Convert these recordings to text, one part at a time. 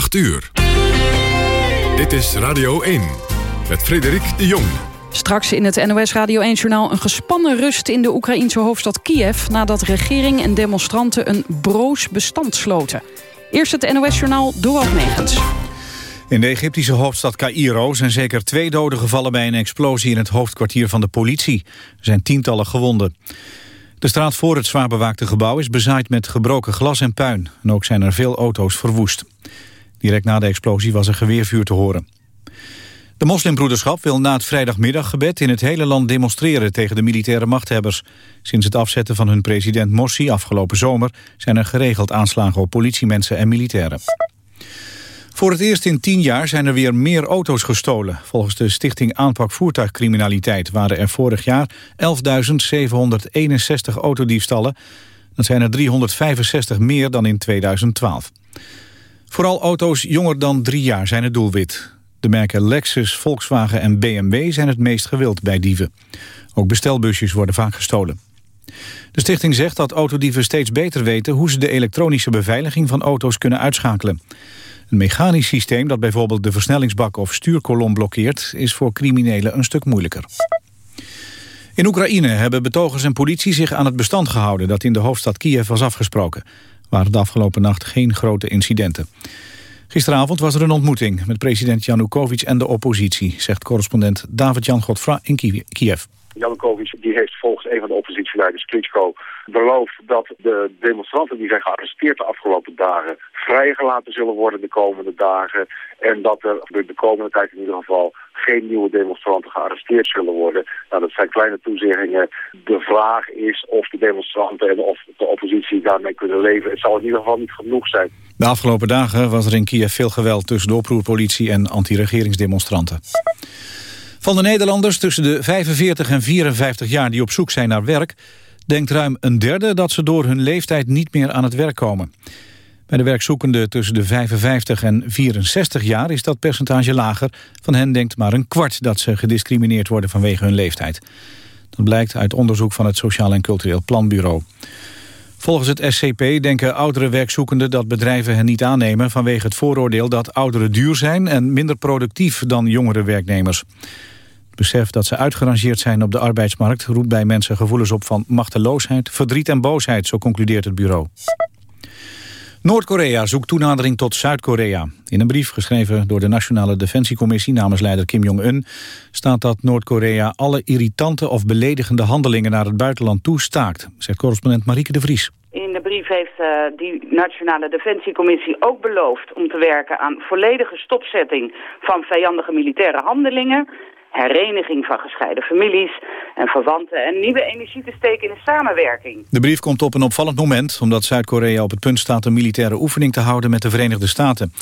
8 uur. Dit is Radio 1 met Frederik de Jong. Straks in het NOS Radio 1-journaal een gespannen rust in de Oekraïense hoofdstad Kiev... nadat regering en demonstranten een broos bestand sloten. Eerst het NOS-journaal Dorald Megens. In de Egyptische hoofdstad Cairo zijn zeker twee doden gevallen bij een explosie in het hoofdkwartier van de politie. Er zijn tientallen gewonden. De straat voor het zwaar bewaakte gebouw is bezaaid met gebroken glas en puin. En ook zijn er veel auto's verwoest. Direct na de explosie was er geweervuur te horen. De moslimbroederschap wil na het vrijdagmiddaggebed in het hele land demonstreren tegen de militaire machthebbers. Sinds het afzetten van hun president Morsi afgelopen zomer zijn er geregeld aanslagen op politiemensen en militairen. Voor het eerst in tien jaar zijn er weer meer auto's gestolen. Volgens de Stichting Aanpak Voertuigcriminaliteit waren er vorig jaar 11.761 autodiefstallen. Dat zijn er 365 meer dan in 2012. Vooral auto's jonger dan drie jaar zijn het doelwit. De merken Lexus, Volkswagen en BMW zijn het meest gewild bij dieven. Ook bestelbusjes worden vaak gestolen. De stichting zegt dat autodieven steeds beter weten... hoe ze de elektronische beveiliging van auto's kunnen uitschakelen. Een mechanisch systeem dat bijvoorbeeld de versnellingsbak of stuurkolom blokkeert... is voor criminelen een stuk moeilijker. In Oekraïne hebben betogers en politie zich aan het bestand gehouden... dat in de hoofdstad Kiev was afgesproken. Waren de afgelopen nacht geen grote incidenten. Gisteravond was er een ontmoeting met president Janukovic en de oppositie... zegt correspondent David-Jan Godfra in Kiev. Janukovic die heeft volgens een van de oppositieleiders Klitschko beloofd dat de demonstranten die zijn gearresteerd de afgelopen dagen vrijgelaten zullen worden de komende dagen. En dat er de komende tijd in ieder geval geen nieuwe demonstranten gearresteerd zullen worden. Nou, dat zijn kleine toezeggingen. De vraag is of de demonstranten en of de oppositie daarmee kunnen leven. Het zal in ieder geval niet genoeg zijn. De afgelopen dagen was er in Kiev veel geweld tussen de oproerpolitie en anti-regeringsdemonstranten. Van de Nederlanders tussen de 45 en 54 jaar die op zoek zijn naar werk... denkt ruim een derde dat ze door hun leeftijd niet meer aan het werk komen. Bij de werkzoekenden tussen de 55 en 64 jaar is dat percentage lager. Van hen denkt maar een kwart dat ze gediscrimineerd worden vanwege hun leeftijd. Dat blijkt uit onderzoek van het Sociaal en Cultureel Planbureau. Volgens het SCP denken oudere werkzoekenden dat bedrijven hen niet aannemen... vanwege het vooroordeel dat ouderen duur zijn en minder productief dan jongere werknemers. Het besef dat ze uitgerangeerd zijn op de arbeidsmarkt... roept bij mensen gevoelens op van machteloosheid, verdriet en boosheid, zo concludeert het bureau. Noord-Korea zoekt toenadering tot Zuid-Korea. In een brief geschreven door de Nationale Defensiecommissie namens leider Kim Jong-un staat dat Noord-Korea alle irritante of beledigende handelingen naar het buitenland toestaakt, zegt correspondent Marieke de Vries. In de brief heeft uh, die Nationale Defensiecommissie ook beloofd om te werken aan volledige stopzetting van vijandige militaire handelingen hereniging van gescheiden families en verwanten en nieuwe energie te steken in samenwerking. De brief komt op een opvallend moment omdat Zuid-Korea op het punt staat een militaire oefening te houden met de Verenigde Staten.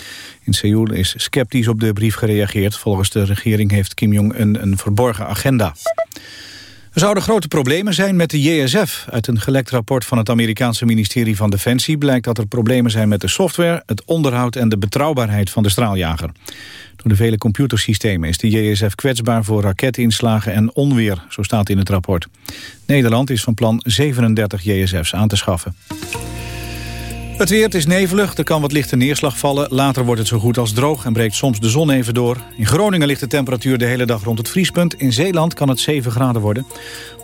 In Seoul is sceptisch op de brief gereageerd. Volgens de regering heeft Kim Jong-un een verborgen agenda. Er zouden grote problemen zijn met de JSF. Uit een gelekt rapport van het Amerikaanse ministerie van Defensie... blijkt dat er problemen zijn met de software, het onderhoud... en de betrouwbaarheid van de straaljager. Door de vele computersystemen is de JSF kwetsbaar voor raketinslagen en onweer, zo staat in het rapport. Nederland is van plan 37 JSF's aan te schaffen. Het weer, is nevelig, er kan wat lichte neerslag vallen. Later wordt het zo goed als droog en breekt soms de zon even door. In Groningen ligt de temperatuur de hele dag rond het vriespunt. In Zeeland kan het 7 graden worden.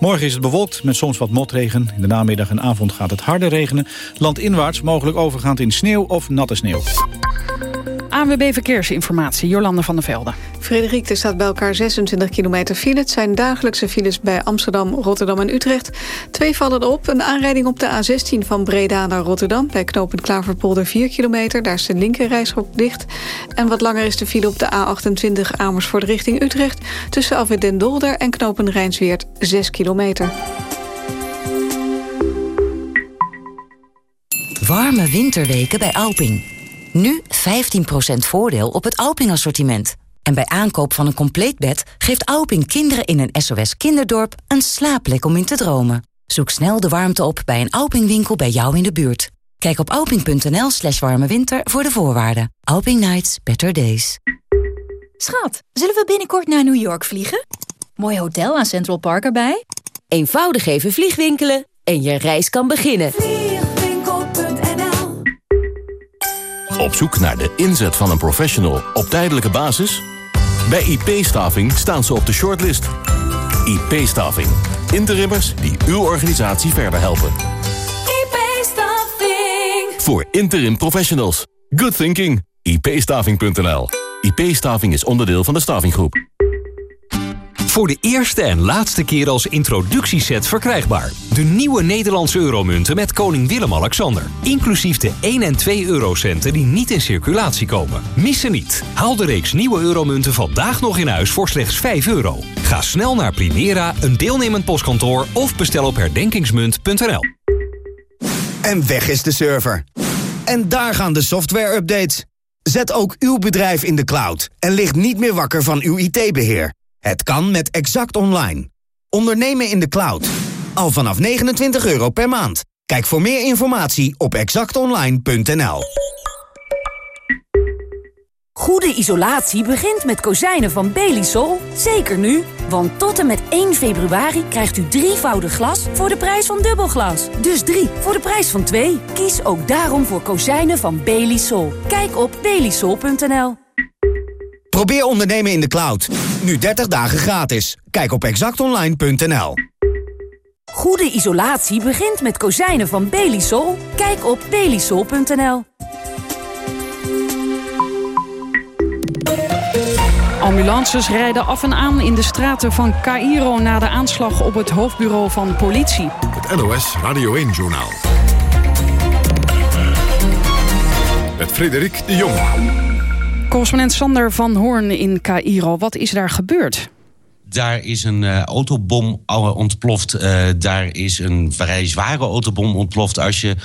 Morgen is het bewolkt met soms wat motregen. In de namiddag en avond gaat het harder regenen. Landinwaarts mogelijk overgaand in sneeuw of natte sneeuw. ANWB Verkeersinformatie, Jolande van der Velde. Frederik, er staat bij elkaar 26 kilometer file. Het zijn dagelijkse files bij Amsterdam, Rotterdam en Utrecht. Twee vallen erop. Een aanrijding op de A16 van Breda naar Rotterdam... bij knooppunt Klaverpolder 4 kilometer. Daar is de linkerrijstrook dicht. En wat langer is de file op de A28 Amersfoort richting Utrecht... tussen Afwit den Dolder en knooppunt Rijnsweert 6 kilometer. Warme winterweken bij Alping. Nu 15% voordeel op het Alping-assortiment. En bij aankoop van een compleet bed geeft Alping kinderen in een SOS kinderdorp een slaapplek om in te dromen. Zoek snel de warmte op bij een Alping-winkel bij jou in de buurt. Kijk op alping.nl slash voor de voorwaarden. Alping Nights, better days. Schat, zullen we binnenkort naar New York vliegen? Mooi hotel aan Central Park erbij? Eenvoudig even vliegwinkelen en je reis kan beginnen. Op zoek naar de inzet van een professional op tijdelijke basis? Bij IP-staving staan ze op de shortlist. IP-staving. Interimmers die uw organisatie verder helpen. IP-staving. Voor interim professionals. Good thinking. IP-staving.nl. IP-staving is onderdeel van de Stavinggroep. Voor de eerste en laatste keer als introductieset verkrijgbaar. De nieuwe Nederlandse euromunten met koning Willem-Alexander. Inclusief de 1 en 2 eurocenten die niet in circulatie komen. Missen niet. Haal de reeks nieuwe euromunten vandaag nog in huis voor slechts 5 euro. Ga snel naar Primera, een deelnemend postkantoor... of bestel op herdenkingsmunt.nl. En weg is de server. En daar gaan de software-updates. Zet ook uw bedrijf in de cloud en ligt niet meer wakker van uw IT-beheer. Het kan met Exact Online. Ondernemen in de cloud. Al vanaf 29 euro per maand. Kijk voor meer informatie op exactonline.nl. Goede isolatie begint met kozijnen van Belisol. Zeker nu, want tot en met 1 februari krijgt u drievoudig glas voor de prijs van dubbelglas. Dus drie voor de prijs van twee. Kies ook daarom voor kozijnen van Belisol. Kijk op belisol.nl. Probeer ondernemen in de cloud. Nu 30 dagen gratis. Kijk op exactonline.nl. Goede isolatie begint met kozijnen van Belisol. Kijk op belisol.nl. Ambulances rijden af en aan in de straten van Cairo... na de aanslag op het hoofdbureau van politie. Het NOS Radio 1-journaal. Met Frederik de Jong. Correspondent Sander van Hoorn in Cairo. Wat is daar gebeurd? Daar is een uh, autobom ontploft. Uh, daar is een vrij zware autobom ontploft als je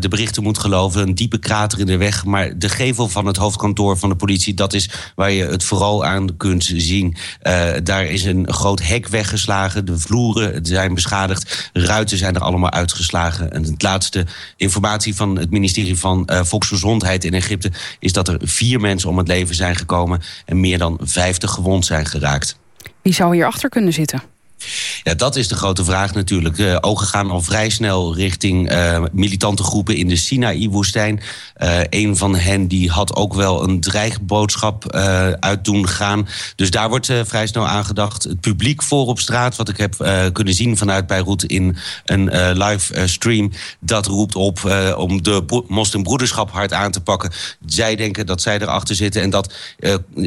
de berichten moet geloven. Een diepe krater in de weg. Maar de gevel van het hoofdkantoor van de politie... dat is waar je het vooral aan kunt zien. daar is een groot hek weggeslagen. De vloeren zijn beschadigd. Ruiten zijn er allemaal uitgeslagen. En het laatste informatie van het ministerie van Volksgezondheid in Egypte... is dat er vier mensen om het leven zijn gekomen... en meer dan vijftig gewond zijn geraakt. Wie zou hierachter kunnen zitten? Ja, dat is de grote vraag natuurlijk. Uh, ogen gaan al vrij snel richting uh, militante groepen in de Sinaï-woestijn. Uh, een van hen die had ook wel een dreigboodschap uit doen gaan. Dus daar wordt vrij snel aangedacht. Het publiek voor op straat, wat ik heb kunnen zien vanuit Beirut in een live stream... dat roept op om de moslimbroederschap hard aan te pakken. Zij denken dat zij erachter zitten. En dat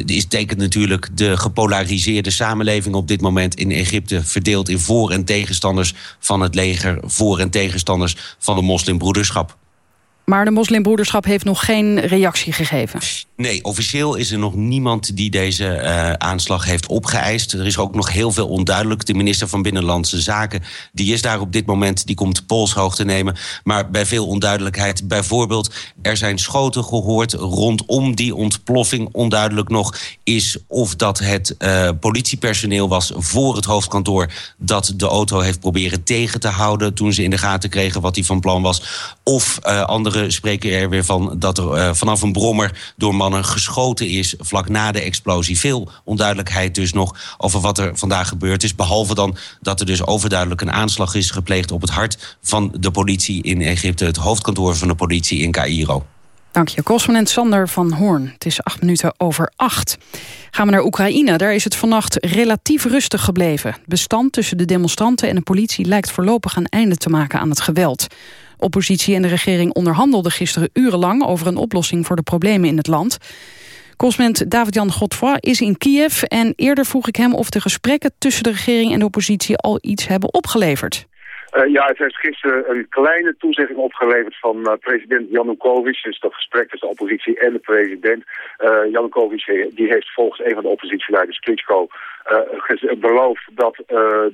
is tekent natuurlijk de gepolariseerde samenleving op dit moment in Egypte verdeeld in voor- en tegenstanders van het leger, voor- en tegenstanders van de moslimbroederschap. Maar de moslimbroederschap heeft nog geen reactie gegeven. Nee, officieel is er nog niemand die deze uh, aanslag heeft opgeëist. Er is ook nog heel veel onduidelijk. De minister van Binnenlandse Zaken die is daar op dit moment. Die komt polshoogte nemen. Maar bij veel onduidelijkheid. Bijvoorbeeld, er zijn schoten gehoord rondom die ontploffing. Onduidelijk nog is of dat het uh, politiepersoneel was voor het hoofdkantoor... dat de auto heeft proberen tegen te houden... toen ze in de gaten kregen wat hij van plan was. Of uh, andere spreken er weer van dat er uh, vanaf een brommer door mannen geschoten is vlak na de explosie. Veel onduidelijkheid dus nog over wat er vandaag gebeurd is. Behalve dan dat er dus overduidelijk een aanslag is gepleegd op het hart van de politie in Egypte, het hoofdkantoor van de politie in Cairo. Dank je, correspondent Sander van Hoorn. Het is acht minuten over acht. Gaan we naar Oekraïne. Daar is het vannacht relatief rustig gebleven. Bestand tussen de demonstranten en de politie lijkt voorlopig een einde te maken aan het geweld. Oppositie en de regering onderhandelden gisteren urenlang... over een oplossing voor de problemen in het land. Correspondent David-Jan Godfroy is in Kiev... en eerder vroeg ik hem of de gesprekken tussen de regering en de oppositie... al iets hebben opgeleverd. Uh, ja, het heeft gisteren een kleine toezegging opgeleverd van uh, president Janukovic. Dus dat gesprek tussen de oppositie en de president. Uh, Janukovic die heeft volgens een van de oppositieleiders, Klitschko, beloofd dat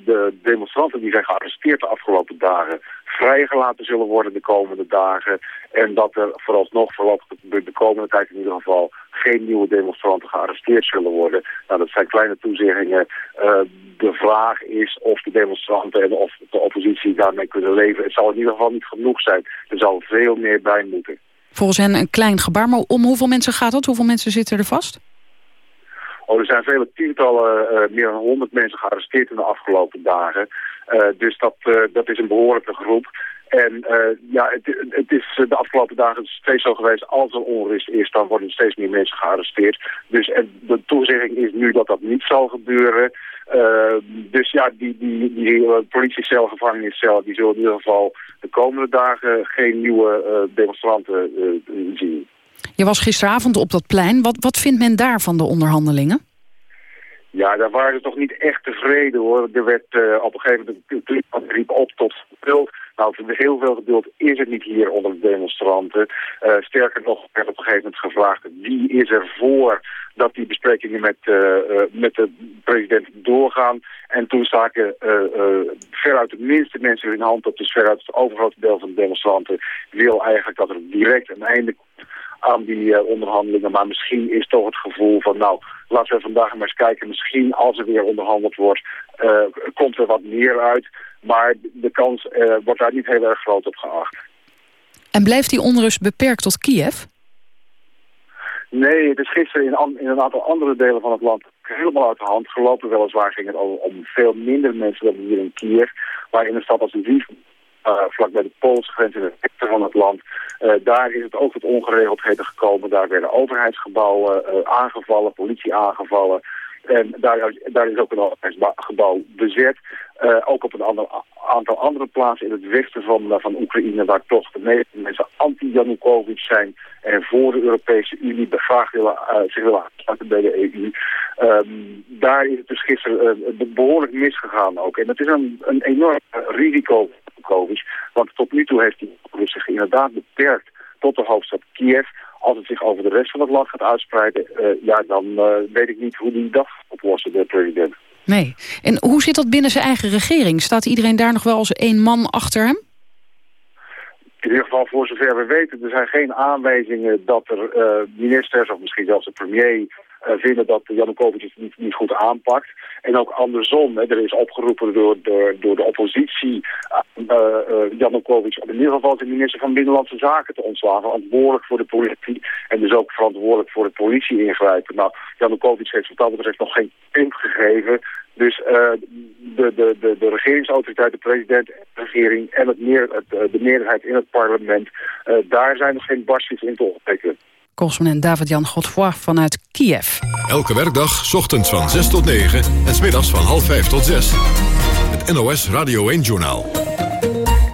de demonstranten die zijn gearresteerd de afgelopen dagen vrijgelaten zullen worden de komende dagen. En dat er vooralsnog, voorlopig de komende tijd in ieder geval, geen nieuwe demonstranten gearresteerd zullen worden. Nou, dat zijn kleine toezeggingen. Uh, de vraag is of de demonstranten en of de oppositie daarmee kunnen leven. Het zal in ieder geval niet genoeg zijn. Er zal veel meer bij moeten. Volgens hen een klein gebaar, maar om hoeveel mensen gaat dat? Hoeveel mensen zitten er vast? Oh, er zijn vele tientallen, uh, meer dan honderd mensen gearresteerd in de afgelopen dagen. Uh, dus dat, uh, dat is een behoorlijke groep. En ja, het, het, is de afgelopen dagen steeds zo geweest, als er onrust is, dan worden steeds meer mensen gearresteerd. Dus de toezegging is nu dat dat niet zal gebeuren. dus ja, die, die, die politiecel, gevangeniscel, die zullen in ieder geval de komende dagen geen nieuwe demonstranten zien. Je was gisteravond op dat plein. Wat, wat vindt men daar van de onderhandelingen? Ja, daar waren ze toch niet echt tevreden hoor. Er werd uh, op een gegeven moment riep op tot geduld. Nou, heel veel geduld is het niet hier onder de demonstranten. Uh, sterker nog werd op een gegeven moment gevraagd wie is er voor dat die besprekingen met, uh, met de president doorgaan. En toen staken veruit de minste mensen hun hand op, dus veruit het overgrote deel van de demonstranten wil eigenlijk dat er direct een einde komt aan die uh, onderhandelingen. Maar misschien is toch het gevoel van, nou, laten we vandaag maar eens kijken. Misschien als er weer onderhandeld wordt, uh, komt er wat meer uit. Maar de kans uh, wordt daar niet heel erg groot op geacht. En blijft die onrust beperkt tot Kiev? Nee, het is gisteren in, in, een aantal andere delen van het land helemaal uit de hand gelopen. Weliswaar ging het om veel minder mensen dan hier in Kiev. Maar in een stad als Lviv vlak bij de Poolse grens in het hekken van het land. Uh, daar is het ook tot ongeregeldheden gekomen. Daar werden overheidsgebouwen uh, aangevallen, politie aangevallen. En daar, daar is ook een overheidsgebouw bezet. Ook op een ander, aantal andere plaatsen in het westen van, van Oekraïne... waar toch de meeste mensen anti-Janukovic zijn... en voor de Europese Unie graag willen, zich willen aansluiten bij de EU. Ehm, daar is het dus gisteren behoorlijk misgegaan ook. En dat is een, een enorm risico Yanukovych. Want tot nu toe heeft hij zich inderdaad beperkt tot de hoofdstad Kiev. Als het zich over de rest van het land gaat uitspreiden, ja, dan weet ik niet hoe die dag oplossen, de president. Nee. En hoe zit dat binnen zijn eigen regering? Staat iedereen daar nog wel als één man achter hem? In ieder geval, voor zover we weten, er zijn geen aanwijzingen dat er ministers of misschien zelfs de premier vinden dat Janukovic het niet, niet goed aanpakt. En ook andersom, hè, er is opgeroepen door, door, de oppositie uh, uh, Janukovic in ieder geval de minister van Binnenlandse Zaken te ontslagen. Verantwoordelijk voor de politie en dus ook verantwoordelijk voor de politie ingrijpen. Nou, Janukovic heeft wat dat betreft nog geen punt gegeven. Dus de, de, de, regeringsautoriteit, de president, de regering en het meer, het, de meerderheid in het parlement, daar zijn nog geen barstjes in te ontdekken. Correspondent David-Jan Godfroy vanuit Kiev. Elke werkdag, ochtends van 6 tot 9 en smiddags van half 5 tot 6. Het NOS Radio 1-journaal.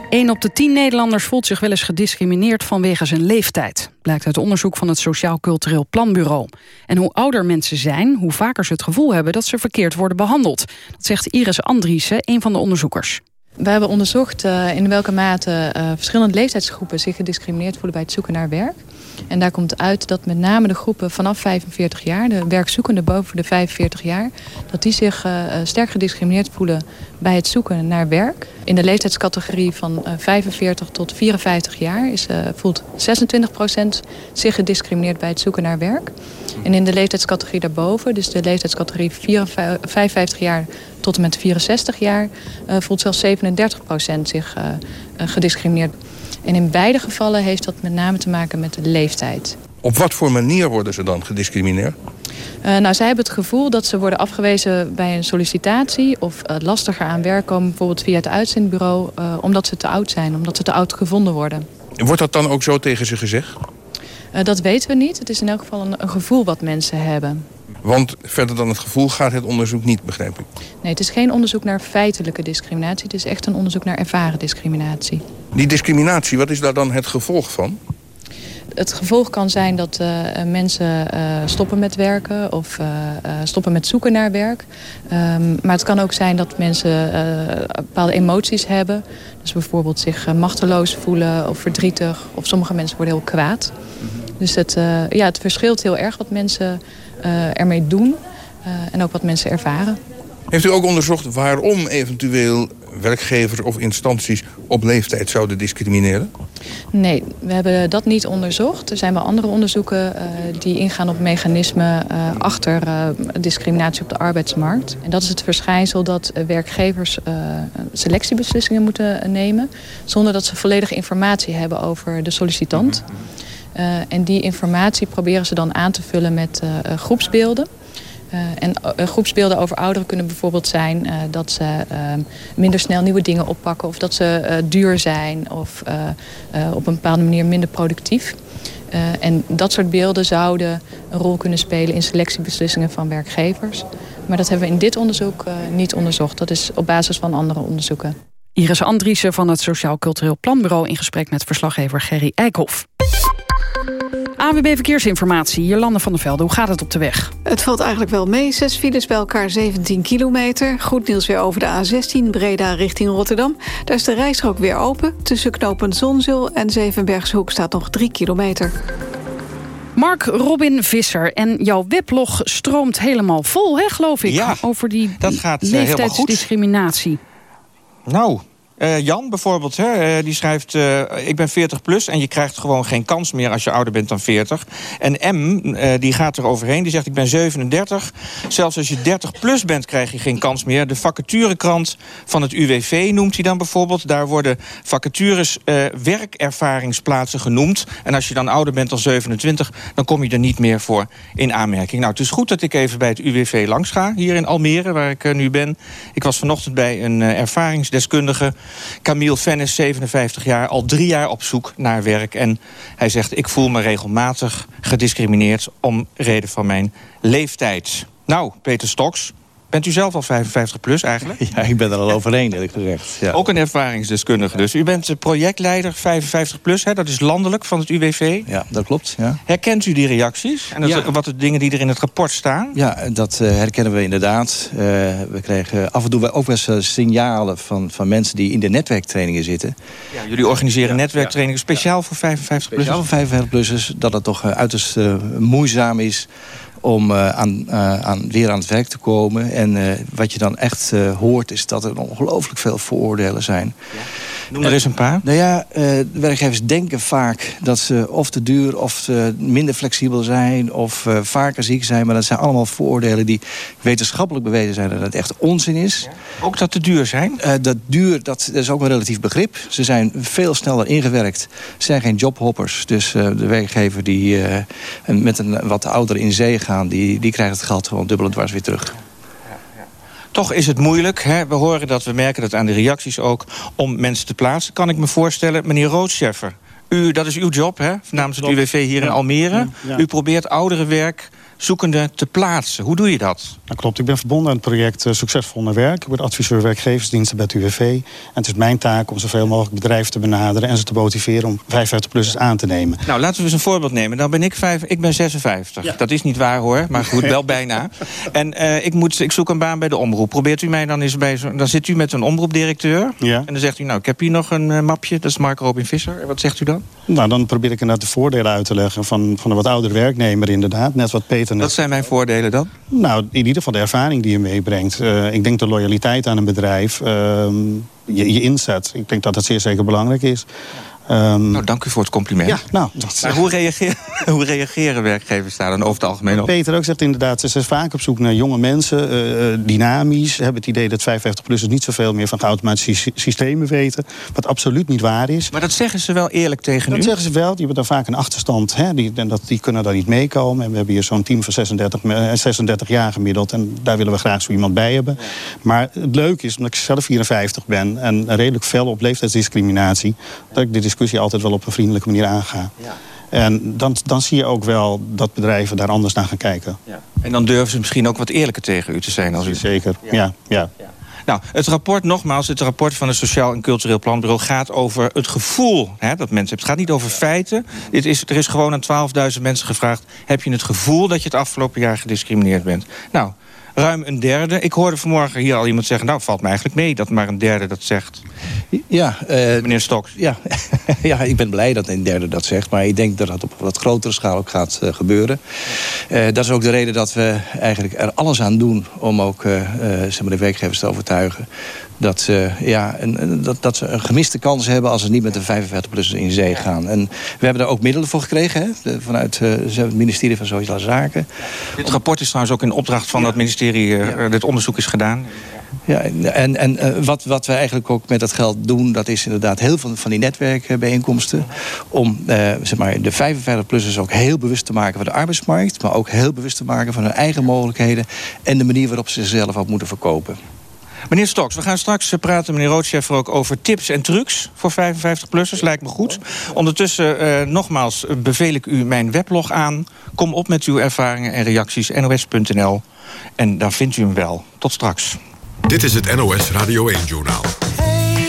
1 op de 10 Nederlanders voelt zich wel eens gediscrimineerd vanwege zijn leeftijd. Blijkt uit onderzoek van het Sociaal Cultureel Planbureau. En hoe ouder mensen zijn, hoe vaker ze het gevoel hebben dat ze verkeerd worden behandeld. Dat zegt Iris Andriessen, een van de onderzoekers. We hebben onderzocht uh, in welke mate uh, verschillende leeftijdsgroepen zich gediscrimineerd voelen bij het zoeken naar werk. En daar komt uit dat met name de groepen vanaf 45 jaar, de werkzoekenden boven de 45 jaar, dat die zich uh, sterk gediscrimineerd voelen bij het zoeken naar werk. In de leeftijdscategorie van uh, 45 tot 54 jaar is, voelt 26% zich gediscrimineerd bij het zoeken naar werk. En in de leeftijdscategorie daarboven, dus de leeftijdscategorie 54, 55 jaar tot en met 64 jaar, voelt zelfs 37% zich gediscrimineerd. En in beide gevallen heeft dat met name te maken met de leeftijd. Op wat voor manier worden ze dan gediscrimineerd? Uh, nou, zij hebben het gevoel dat ze worden afgewezen bij een sollicitatie... of uh, lastiger aan werk komen, bijvoorbeeld via het uitzendbureau... Uh, omdat ze te oud zijn, omdat ze te oud gevonden worden. Wordt dat dan ook zo tegen ze gezegd? dat weten we niet. Het is in elk geval een, een gevoel wat mensen hebben. Want verder dan het gevoel gaat het onderzoek niet, begrijp ik? Nee, het is geen onderzoek naar feitelijke discriminatie. Het is echt een onderzoek naar ervaren discriminatie. Die discriminatie, wat is daar dan het gevolg van? Het gevolg kan zijn dat uh, mensen uh, stoppen met werken of uh, stoppen met zoeken naar werk. Um, maar het kan ook zijn dat mensen bepaalde emoties hebben. Dus bijvoorbeeld zich machteloos voelen of verdrietig. Of sommige mensen worden heel kwaad. Mm -hmm. Dus het, ja, het verschilt heel erg wat mensen ermee doen en ook wat mensen ervaren. Heeft u ook onderzocht waarom eventueel werkgevers of instanties op leeftijd zouden discrimineren? Nee, we hebben dat niet onderzocht. Er zijn wel andere onderzoeken uh, die ingaan op mechanismen uh, achter uh, discriminatie op de arbeidsmarkt. En dat is het verschijnsel dat werkgevers selectiebeslissingen moeten nemen... zonder dat ze volledige informatie hebben over de sollicitant. Uh, en die informatie proberen ze dan aan te vullen met groepsbeelden. En groepsbeelden over ouderen kunnen bijvoorbeeld zijn dat ze minder snel nieuwe dingen oppakken... of dat ze duur zijn of op een bepaalde manier minder productief. en dat soort beelden zouden een rol kunnen spelen in selectiebeslissingen van werkgevers. Maar dat hebben we in dit onderzoek niet onderzocht. Dat is op basis van andere onderzoeken. Iris Andriessen van het Sociaal Cultureel Planbureau... in gesprek met verslaggever Gerry Eikhoff. AWB Verkeersinformatie, Jolande van der Velde. Hoe gaat het op de weg? Het valt eigenlijk wel mee. Zes files bij elkaar 17 kilometer. Goed nieuws weer over de A16 Breda richting Rotterdam. Daar is de rijstrook weer open. Tussen knopen Zonzul en Zevenbergshoek staat nog 3 kilometer. Mark Robin Visser. En jouw weblog stroomt helemaal vol, hè, geloof ik? Ja, over die dat gaat, uh, leeftijdsdiscriminatie. Nou, uh, Jan bijvoorbeeld, hè, uh, die schrijft... Uh, ik ben 40 plus en je krijgt gewoon geen kans meer... als je ouder bent dan 40. En M, die gaat er overheen, die zegt... ik ben 37. Zelfs als je 30 plus bent, krijg je geen kans meer. De vacaturekrant van het UWV noemt hij dan bijvoorbeeld. Daar worden vacatures werkervaringsplaatsen genoemd. En als je dan ouder bent dan 27... dan kom je er niet meer voor in aanmerking. Nou, het is goed dat ik even bij het UWV langs ga... hier in Almere, waar ik nu ben. Ik was vanochtend bij een ervaringsdeskundige... Camille Fennis, 57 jaar, al drie jaar op zoek naar werk. En hij zegt, ik voel me regelmatig gediscrimineerd... om reden van mijn leeftijd. Nou, Peter Stoks, Bent u zelf al 55 plus eigenlijk? Ja, ik ben er al overheen, eerlijk gezegd. Ja. Ook een ervaringsdeskundige dus. U bent projectleider 55 plus, hè? dat is landelijk van het UWV. Ja, dat klopt. Ja. Herkent u die reacties? En dat ja. wat de dingen die er in het rapport staan? Ja, dat uh, herkennen we inderdaad. Uh, we krijgen af en toe ook wel eens signalen van, van mensen die in de netwerktrainingen zitten. Ja, jullie organiseren netwerktrainingen speciaal voor 55 plus. Speciaal voor 55-plussers, dat het toch uh, uiterst moeizaam is om uh, aan, uh, aan, weer aan het werk te komen. En uh, wat je dan echt hoort is dat er ongelooflijk veel vooroordelen zijn. Ja. Noem er eens een paar. Nou ja, de werkgevers denken vaak dat ze of te duur of te minder flexibel zijn... of vaker ziek zijn. Maar dat zijn allemaal vooroordelen die wetenschappelijk bewezen zijn... dat het echt onzin is. Ja. Ook dat te duur zijn? dat duur, dat, is ook een relatief begrip. Ze zijn veel sneller ingewerkt. Ze zijn geen jobhoppers. Dus de werkgever die met een wat ouder in zee gaat die, die krijgt het geld gewoon dubbel en dwars weer terug. Toch is het moeilijk. Hè? We horen dat, we merken dat aan de reacties ook... om mensen te plaatsen. Kan ik me voorstellen, meneer Roodscheffer... U, dat is uw job, hè, namens het UWV hier in Almere. U probeert ouderenwerk zoekende te plaatsen. Hoe doe je dat? Dat klopt. Ik ben verbonden aan het project uh, Succesvol naar Werk. Ik word adviseur werkgeversdiensten bij het UWV. En het is mijn taak om zoveel mogelijk bedrijven te benaderen... en ze te motiveren om 55-plussers aan te nemen. Nou, laten we eens een voorbeeld nemen. Dan ben ik, vijf, ik ben 56. Ja. Dat is niet waar hoor, maar goed, wel bijna. En uh, ik, moet, ik zoek een baan bij de omroep. Probeert u mij dan eens bij zo, Dan zit u met een omroepdirecteur. Ja. En dan zegt u, nou, ik heb hier nog een uh, mapje. Dat is Mark Robin Visser. Wat zegt u dan? Nou, dan probeer ik inderdaad de voordelen uit te leggen... van, van een wat oudere werknemer inderdaad. Net wat Peter Wat zijn mijn voordelen dan? Nou, in ieder geval de ervaring die je meebrengt. Uh, ik denk de loyaliteit aan een bedrijf. Uh, je, je inzet. Ik denk dat dat zeer zeker belangrijk is. Um, nou, dank u voor het compliment. Ja, nou, dat... Maar hoe, reageer, hoe reageren werkgevers daar dan over het algemeen op? Peter ook zegt inderdaad, ze zijn vaak op zoek naar jonge mensen, uh, dynamisch. Hebben het idee dat 55-plussers niet zoveel meer van geautomatiseerde systemen weten. Wat absoluut niet waar is. Maar dat zeggen ze wel eerlijk tegen dat u? Dat zeggen ze wel. Die hebben dan vaak een achterstand. Hè? Die, en dat, die kunnen daar niet meekomen. En we hebben hier zo'n team van 36, 36 jaar gemiddeld. En daar willen we graag zo iemand bij hebben. Maar het leuke is, omdat ik zelf 54 ben... en redelijk fel op leeftijdsdiscriminatie... dat ik de discussie altijd wel op een vriendelijke manier aanga. Ja. En dan, dan zie je ook wel dat bedrijven daar anders naar gaan kijken. Ja. En dan durven ze misschien ook wat eerlijker tegen u te zijn als u... Zeker, ja. ja. ja. Nou, het rapport, nogmaals, het rapport van het Sociaal en Cultureel Planbureau... gaat over het gevoel hè, dat mensen hebben. Het gaat niet over feiten. Dit is, er is gewoon aan 12.000 mensen gevraagd... heb je het gevoel dat je het afgelopen jaar gediscrimineerd bent? Nou, ruim een derde. Ik hoorde vanmorgen hier al iemand zeggen... nou, valt me eigenlijk mee dat maar een derde dat zegt. Ja, uh, Meneer Stoks. Ja. ja, ik ben blij dat een derde dat zegt. Maar ik denk dat dat op wat grotere schaal ook gaat uh, gebeuren. Uh, dat is ook de reden dat we eigenlijk er alles aan doen... om ook zeg maar de werkgevers te overtuigen dat ze, ja, een, dat, dat ze een gemiste kans hebben... als ze niet met de 55-plussers in zee gaan. En we hebben daar ook middelen voor gekregen... Hè? vanuit uh, het ministerie van Sociale Zaken. Dit rapport is trouwens ook in opdracht van dat ministerie... Uh, dit onderzoek is gedaan. Ja, en, en uh, wat, wat we eigenlijk ook met dat geld doen... dat is inderdaad heel veel van die netwerkbijeenkomsten... om uh, zeg maar, de 55-plussers ook heel bewust te maken van de arbeidsmarkt... maar ook heel bewust te maken van hun eigen mogelijkheden... en de manier waarop ze zichzelf ook moeten verkopen. Meneer Stoks, we gaan straks praten, meneer Roodscheffer, ook over tips en trucs voor 55-plussers. Lijkt me goed. Ondertussen, uh, nogmaals, beveel ik u mijn weblog aan. Kom op met uw ervaringen en reacties, nos.nl. En daar vindt u hem wel. Tot straks. Dit is het NOS Radio 1-journaal. Hey,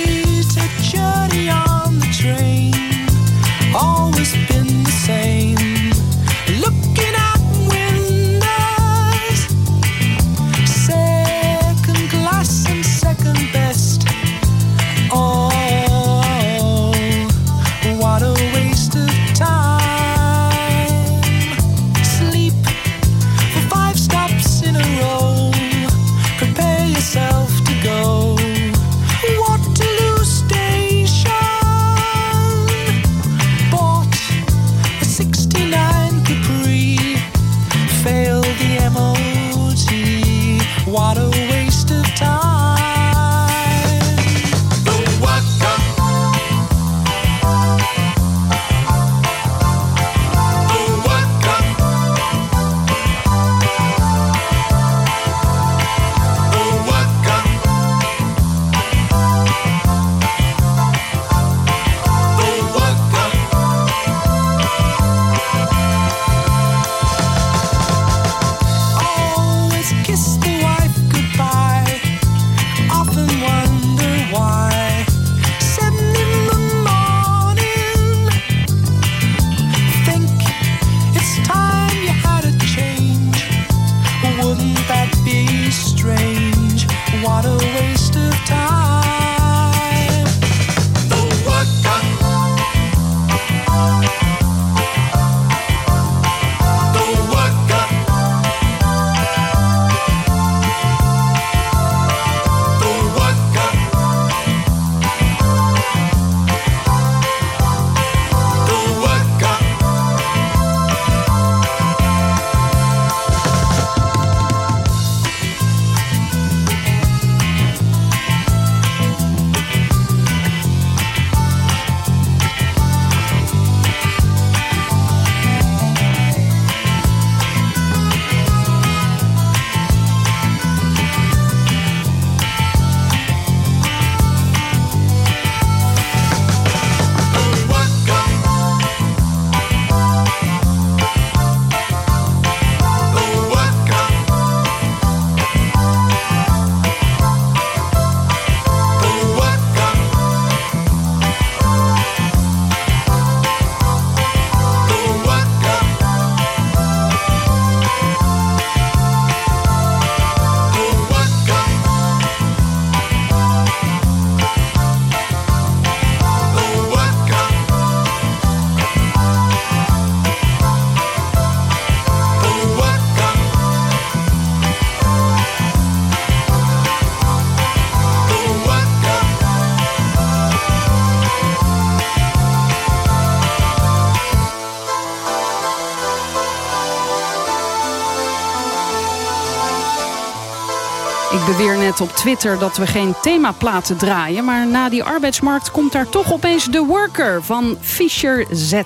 op Twitter dat we geen themaplaten draaien... maar na die arbeidsmarkt komt daar toch opeens de worker van Fischer Z.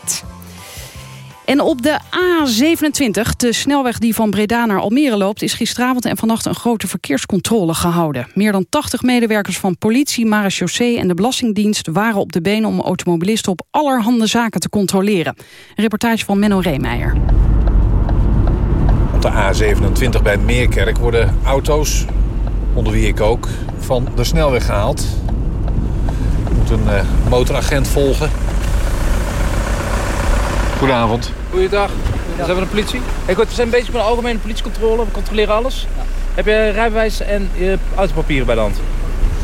En op de A27, de snelweg die van Breda naar Almere loopt... is gisteravond en vannacht een grote verkeerscontrole gehouden. Meer dan 80 medewerkers van politie, marechaussee en de Belastingdienst... waren op de benen om automobilisten op allerhande zaken te controleren. Een reportage van Menno Reemeijer. Op de A27 bij Meerkerk worden auto's onder wie ik ook, van de snelweg gehaald. Je moet een uh, motoragent volgen. Goedenavond. Goeiedag. We zijn van de politie. Hey, goed, we zijn bezig met een algemene politiecontrole. We controleren alles. Ja. Heb je rijbewijs en je autopapieren bij de hand?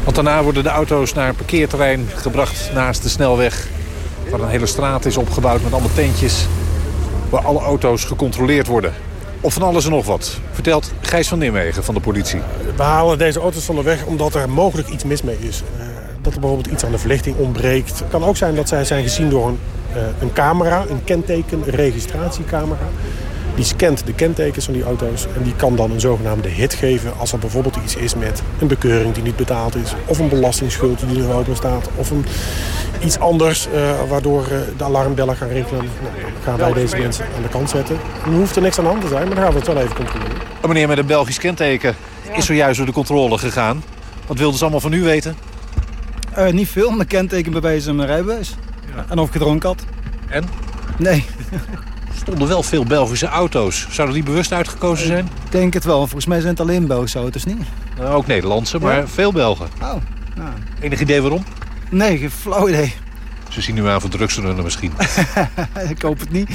Want daarna worden de auto's naar een parkeerterrein gebracht naast de snelweg. Waar een hele straat is opgebouwd met allemaal tentjes. Waar alle auto's gecontroleerd worden. Of van alles en nog wat. Vertelt Gijs van Nimwegen van de politie. We halen deze auto's van de weg omdat er mogelijk iets mis mee is. Uh, dat er bijvoorbeeld iets aan de verlichting ontbreekt. Het kan ook zijn dat zij zijn gezien door een, uh, een camera, een kenteken, een. Die scant de kentekens van die auto's en die kan dan een zogenaamde hit geven... als er bijvoorbeeld iets is met een bekeuring die niet betaald is... of een belastingsschuld die er open staat... of een, iets anders uh, waardoor uh, de alarmbellen gaan rinkelen. Nou, dan gaan wij deze mensen aan de kant zetten. Dan hoeft er niks aan de hand te zijn, maar dan gaan we het wel even controleren. Een meneer met een Belgisch kenteken is zojuist door de controle gegaan. Wat wilden ze allemaal van u weten? Uh, niet veel, mijn kentekenbewijs en mijn rijbewijs. Ja. En of ik gedronken had. En? Nee. Stonden wel veel Belgische auto's. Zouden die bewust uitgekozen zijn? Ik denk het wel. Volgens mij zijn het alleen Belgische auto's, niet? Nou, ook Nederlandse, maar ja. veel Belgen. Oh, nou. Enig idee waarom? Nee, geen flauw idee. Ze zien u aan voor drugsrunnen misschien. ik hoop het niet.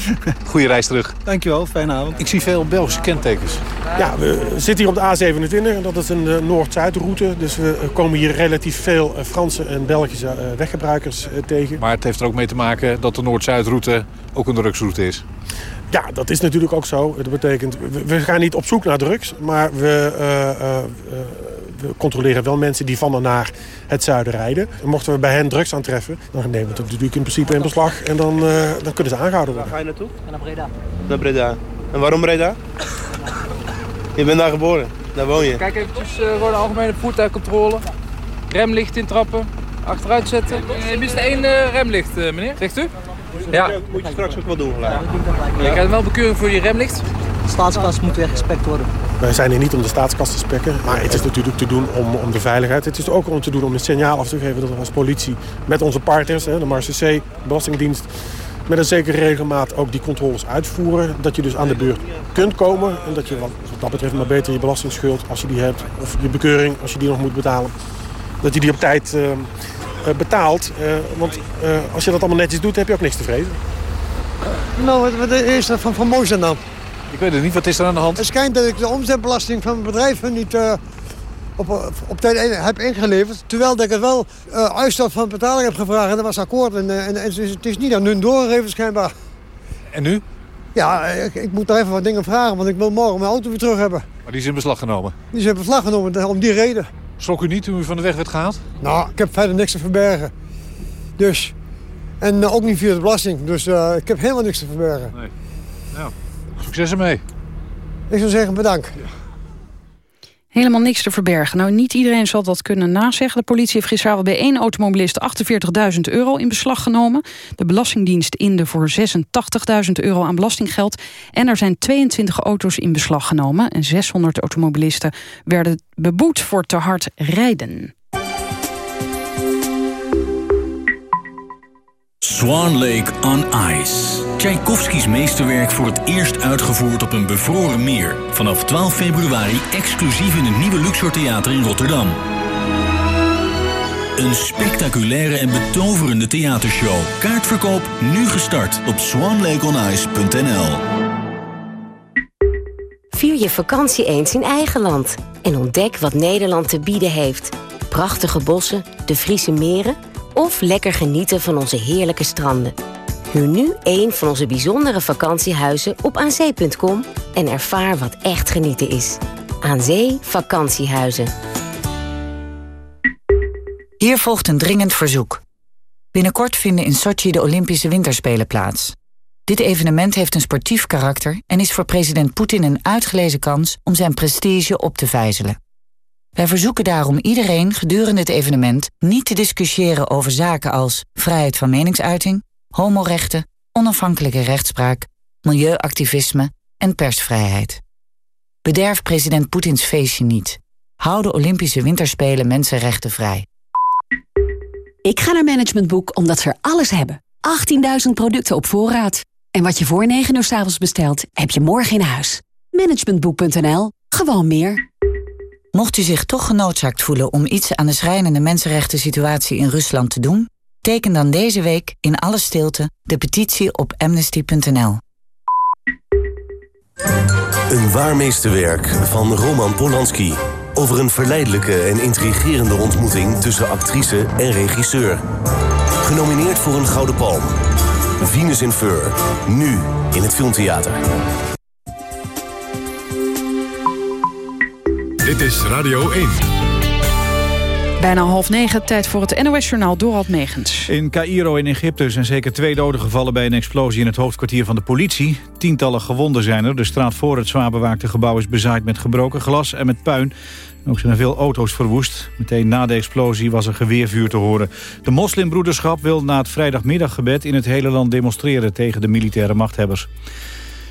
Goeie reis terug. Dankjewel, fijne avond. Ik zie veel Belgische kentekens. Ja, we zitten hier op de A27 en dat is een uh, Noord-Zuidroute. Dus we komen hier relatief veel uh, Franse en Belgische weggebruikers tegen. Maar het heeft er ook mee te maken dat de Noord-Zuidroute ook een drugsroute is. Ja, dat is natuurlijk ook zo. Dat betekent, we, we gaan niet op zoek naar drugs, maar we, we controleren wel mensen die van en naar het zuiden rijden. En mochten we bij hen drugs aantreffen, dan nemen we het natuurlijk in principe in beslag. En dan, uh, dan kunnen ze aangehouden worden. Waar ga je naartoe? Naar Breda. Naar Breda. En waarom Breda? je bent daar geboren. Daar woon je. Kijk eventjes uh, gewoon de algemene voertuigcontrole. Remlicht intrappen. Achteruit zetten. Je mist één uh, remlicht, meneer. Zegt u? Ja. Moet je straks ook wel doen gelijk. Je krijgt wel bekeuring voor je remlicht. De staatskast moet weer gespekt worden. Wij zijn hier niet om de staatskast te spekken, maar het is natuurlijk te doen om, om de veiligheid. Het is ook om te doen om een signaal af te geven dat we als politie met onze partners, de Marseillais, Belastingdienst, met een zekere regelmaat ook die controles uitvoeren. Dat je dus aan de beurt kunt komen en dat je wat dat betreft maar beter je belastingsschuld als je die hebt, of je bekeuring als je die nog moet betalen, dat je die op tijd uh, betaalt. Uh, want uh, als je dat allemaal netjes doet, heb je ook niks te vrezen. Nou, wat is er van, van mooi dan? Ik weet het niet, wat is er aan de hand? Het schijnt dat ik de omzetbelasting van mijn bedrijf niet uh, op, op tijd heb ingeleverd. Terwijl dat ik het wel uh, uitstel van betaling heb gevraagd en dat was akkoord. En, en, en het is niet aan hun doorgegeven schijnbaar. En nu? Ja, ik, ik, moet daar even wat dingen vragen, want ik wil morgen mijn auto weer terug hebben. Maar die is in beslag genomen? Die is in beslag genomen, om die reden. Schrok u niet toen u van de weg werd gehaald? Nou, ik heb verder niks te verbergen. Dus, en ook niet via de belasting. Dus ik heb helemaal niks te verbergen. Nee. Nou. Succes ermee. Ik zou zeggen bedankt. Helemaal niks te verbergen. Nou, niet iedereen zal dat kunnen nazeggen. De politie heeft gisteravond bij één automobilist 48.000 euro in beslag genomen. De Belastingdienst inde voor 86.000 euro aan belastinggeld. En er zijn 22 auto's in beslag genomen. En 600 automobilisten werden beboet voor te hard rijden. Swan Lake on Ice. Tchaikovskis meesterwerk voor het eerst uitgevoerd op een bevroren meer. Vanaf 12 februari exclusief in het nieuwe Luxor Theater in Rotterdam. Een spectaculaire en betoverende theatershow. Kaartverkoop nu gestart op swanlakeonice.nl Vier je vakantie eens in eigen land. En ontdek wat Nederland te bieden heeft. Prachtige bossen, de Friese meren... of lekker genieten van onze heerlijke stranden. Huur nu een van onze bijzondere vakantiehuizen op aanzee.com... en ervaar wat echt genieten is. Aan Zee Vakantiehuizen. Hier volgt een dringend verzoek. Binnenkort vinden in Sochi de Olympische Winterspelen plaats. Dit evenement heeft een sportief karakter... en is voor president Poetin een uitgelezen kans om zijn prestige op te vijzelen. Wij verzoeken daarom iedereen gedurende het evenement... niet te discussiëren over zaken als vrijheid van meningsuiting homorechten, onafhankelijke rechtspraak, milieuactivisme en persvrijheid. Bederf president Poetins feestje niet. Hou de Olympische Winterspelen mensenrechten vrij. Ik ga naar Management Boek omdat ze er alles hebben. 18.000 producten op voorraad. En wat je voor 9 uur s avonds bestelt, heb je morgen in huis. Managementboek.nl. Gewoon meer. Mocht u zich toch genoodzaakt voelen om iets aan de schrijnende mensenrechten situatie in Rusland te doen... Teken dan deze week in alle stilte de petitie op amnesty.nl. Een waar meesterwerk van Roman Polanski. Over een verleidelijke en intrigerende ontmoeting tussen actrice en regisseur. Genomineerd voor een Gouden Palm. Venus in Fur. Nu in het Filmtheater. Dit is Radio 1. Bijna half negen, tijd voor het NOS-journaal Dorald Megens. In Cairo in Egypte zijn zeker twee doden gevallen bij een explosie in het hoofdkwartier van de politie. Tientallen gewonden zijn er. De straat voor het zwaar bewaakte gebouw is bezaaid met gebroken glas en met puin. Ook zijn er veel auto's verwoest. Meteen na de explosie was er geweervuur te horen. De moslimbroederschap wil na het vrijdagmiddaggebed in het hele land demonstreren tegen de militaire machthebbers.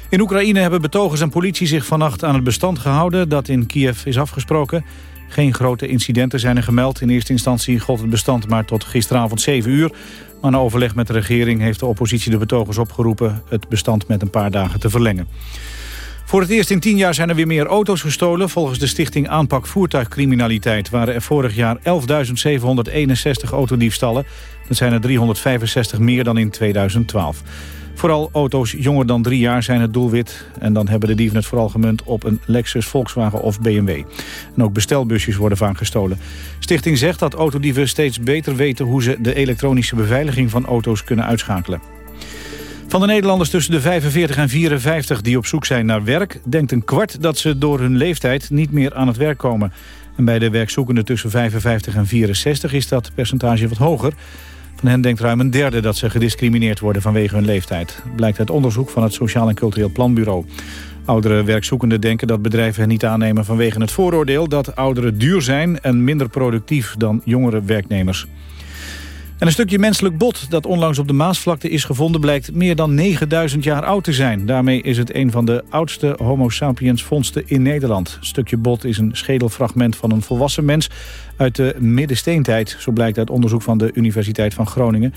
In Oekraïne hebben betogers en politie zich vannacht aan het bestand gehouden dat in Kiev is afgesproken. Geen grote incidenten zijn er gemeld. In eerste instantie gold het bestand maar tot gisteravond 7 uur. Maar na overleg met de regering heeft de oppositie de betogers opgeroepen... het bestand met een paar dagen te verlengen. Voor het eerst in tien jaar zijn er weer meer auto's gestolen. Volgens de stichting Aanpak Voertuigcriminaliteit... waren er vorig jaar 11.761 autodiefstallen. Dat zijn er 365 meer dan in 2012. Vooral auto's jonger dan drie jaar zijn het doelwit. En dan hebben de dieven het vooral gemunt op een Lexus, Volkswagen of BMW. En ook bestelbusjes worden vaak gestolen. Stichting zegt dat autodieven steeds beter weten... hoe ze de elektronische beveiliging van auto's kunnen uitschakelen. Van de Nederlanders tussen de 45 en 54 die op zoek zijn naar werk... denkt een kwart dat ze door hun leeftijd niet meer aan het werk komen. En bij de werkzoekenden tussen 55 en 64 is dat percentage wat hoger... Van hen denkt ruim een derde dat ze gediscrimineerd worden vanwege hun leeftijd. Blijkt uit onderzoek van het Sociaal en Cultureel Planbureau. Oudere werkzoekenden denken dat bedrijven hen niet aannemen vanwege het vooroordeel dat ouderen duur zijn en minder productief dan jongere werknemers. En een stukje menselijk bot dat onlangs op de Maasvlakte is gevonden... blijkt meer dan 9000 jaar oud te zijn. Daarmee is het een van de oudste homo sapiens vondsten in Nederland. Het stukje bot is een schedelfragment van een volwassen mens... uit de middensteentijd, zo blijkt uit onderzoek van de Universiteit van Groningen.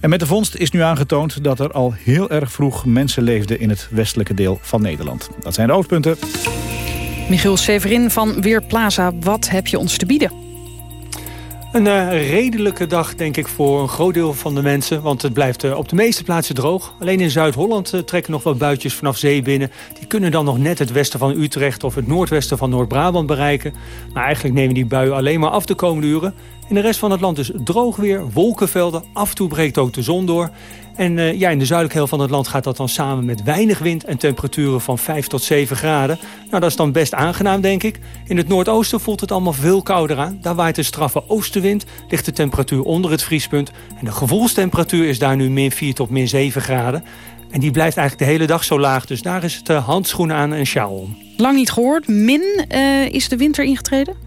En met de vondst is nu aangetoond dat er al heel erg vroeg mensen leefden... in het westelijke deel van Nederland. Dat zijn de hoofdpunten. Michiel Severin van Weerplaza, wat heb je ons te bieden? Een uh, redelijke dag, denk ik, voor een groot deel van de mensen. Want het blijft uh, op de meeste plaatsen droog. Alleen in Zuid-Holland uh, trekken nog wat buitjes vanaf zee binnen. Die kunnen dan nog net het westen van Utrecht of het noordwesten van Noord-Brabant bereiken. Maar eigenlijk nemen die buien alleen maar af de komende uren. In de rest van het land is droog weer, wolkenvelden. Af en toe breekt ook de zon door. En uh, ja, in de zuidelijke helft van het land gaat dat dan samen met weinig wind... en temperaturen van 5 tot 7 graden. Nou, dat is dan best aangenaam, denk ik. In het noordoosten voelt het allemaal veel kouder aan. Daar waait een straffe oostenwind, ligt de temperatuur onder het vriespunt... en de gevoelstemperatuur is daar nu min 4 tot min 7 graden. En die blijft eigenlijk de hele dag zo laag. Dus daar is het uh, handschoenen aan en sjaal om. Lang niet gehoord. Min, uh, is de winter ingetreden?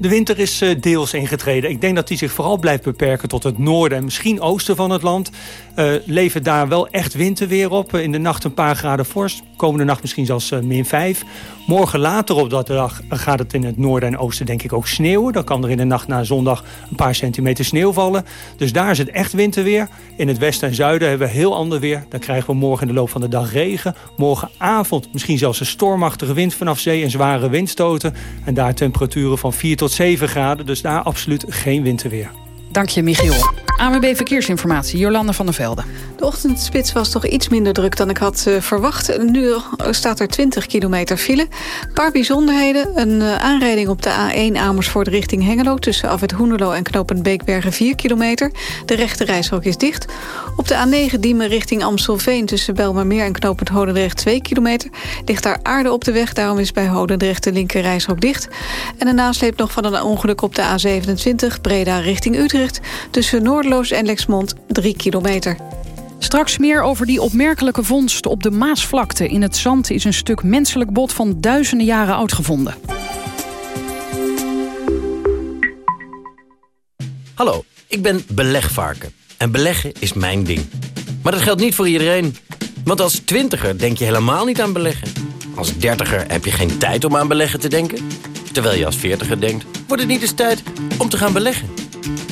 De winter is uh, deels ingetreden. Ik denk dat die zich vooral blijft beperken tot het noorden en misschien oosten van het land. Uh, levert daar wel echt winterweer op. in de nacht een paar graden vorst. Komende nacht misschien zelfs uh, min 5. Morgen later op dat dag gaat het in het noorden en oosten denk ik ook sneeuwen. Dan kan er in de nacht na zondag een paar centimeter sneeuw vallen. Dus daar is het echt winterweer. In het westen en zuiden hebben we heel ander weer. Dan krijgen we morgen in de loop van de dag regen. Morgenavond misschien zelfs een stormachtige wind vanaf zee en zware windstoten. En daar temperaturen van 4 tot 7 graden. Dus daar absoluut geen winterweer. Dank je, Michiel. AWB Verkeersinformatie, Jolanda van der Velde. De ochtendspits was toch iets minder druk dan ik had uh, verwacht. Nu staat er 20 kilometer file. Een paar bijzonderheden. Een uh, aanrijding op de A1 Amersfoort richting Hengelo... tussen Afwet Hoenderlo en knooppunt Beekbergen 4 kilometer. De rechte reishok is dicht. Op de A9 Diemen richting Amstelveen... tussen Belmermeer en knooppunt Hodendrecht 2 kilometer... ligt daar aarde op de weg. Daarom is bij Hodendrecht de linker reishok dicht. En de nasleep nog van een ongeluk op de A27... Breda richting Utrecht... tussen Noordloos en Lexmond 3 kilometer. Straks meer over die opmerkelijke vondst op de Maasvlakte. In het zand is een stuk menselijk bot van duizenden jaren oud gevonden. Hallo, ik ben belegvarken. En beleggen is mijn ding. Maar dat geldt niet voor iedereen. Want als twintiger denk je helemaal niet aan beleggen. Als dertiger heb je geen tijd om aan beleggen te denken. Terwijl je als veertiger denkt, wordt het niet eens tijd om te gaan beleggen.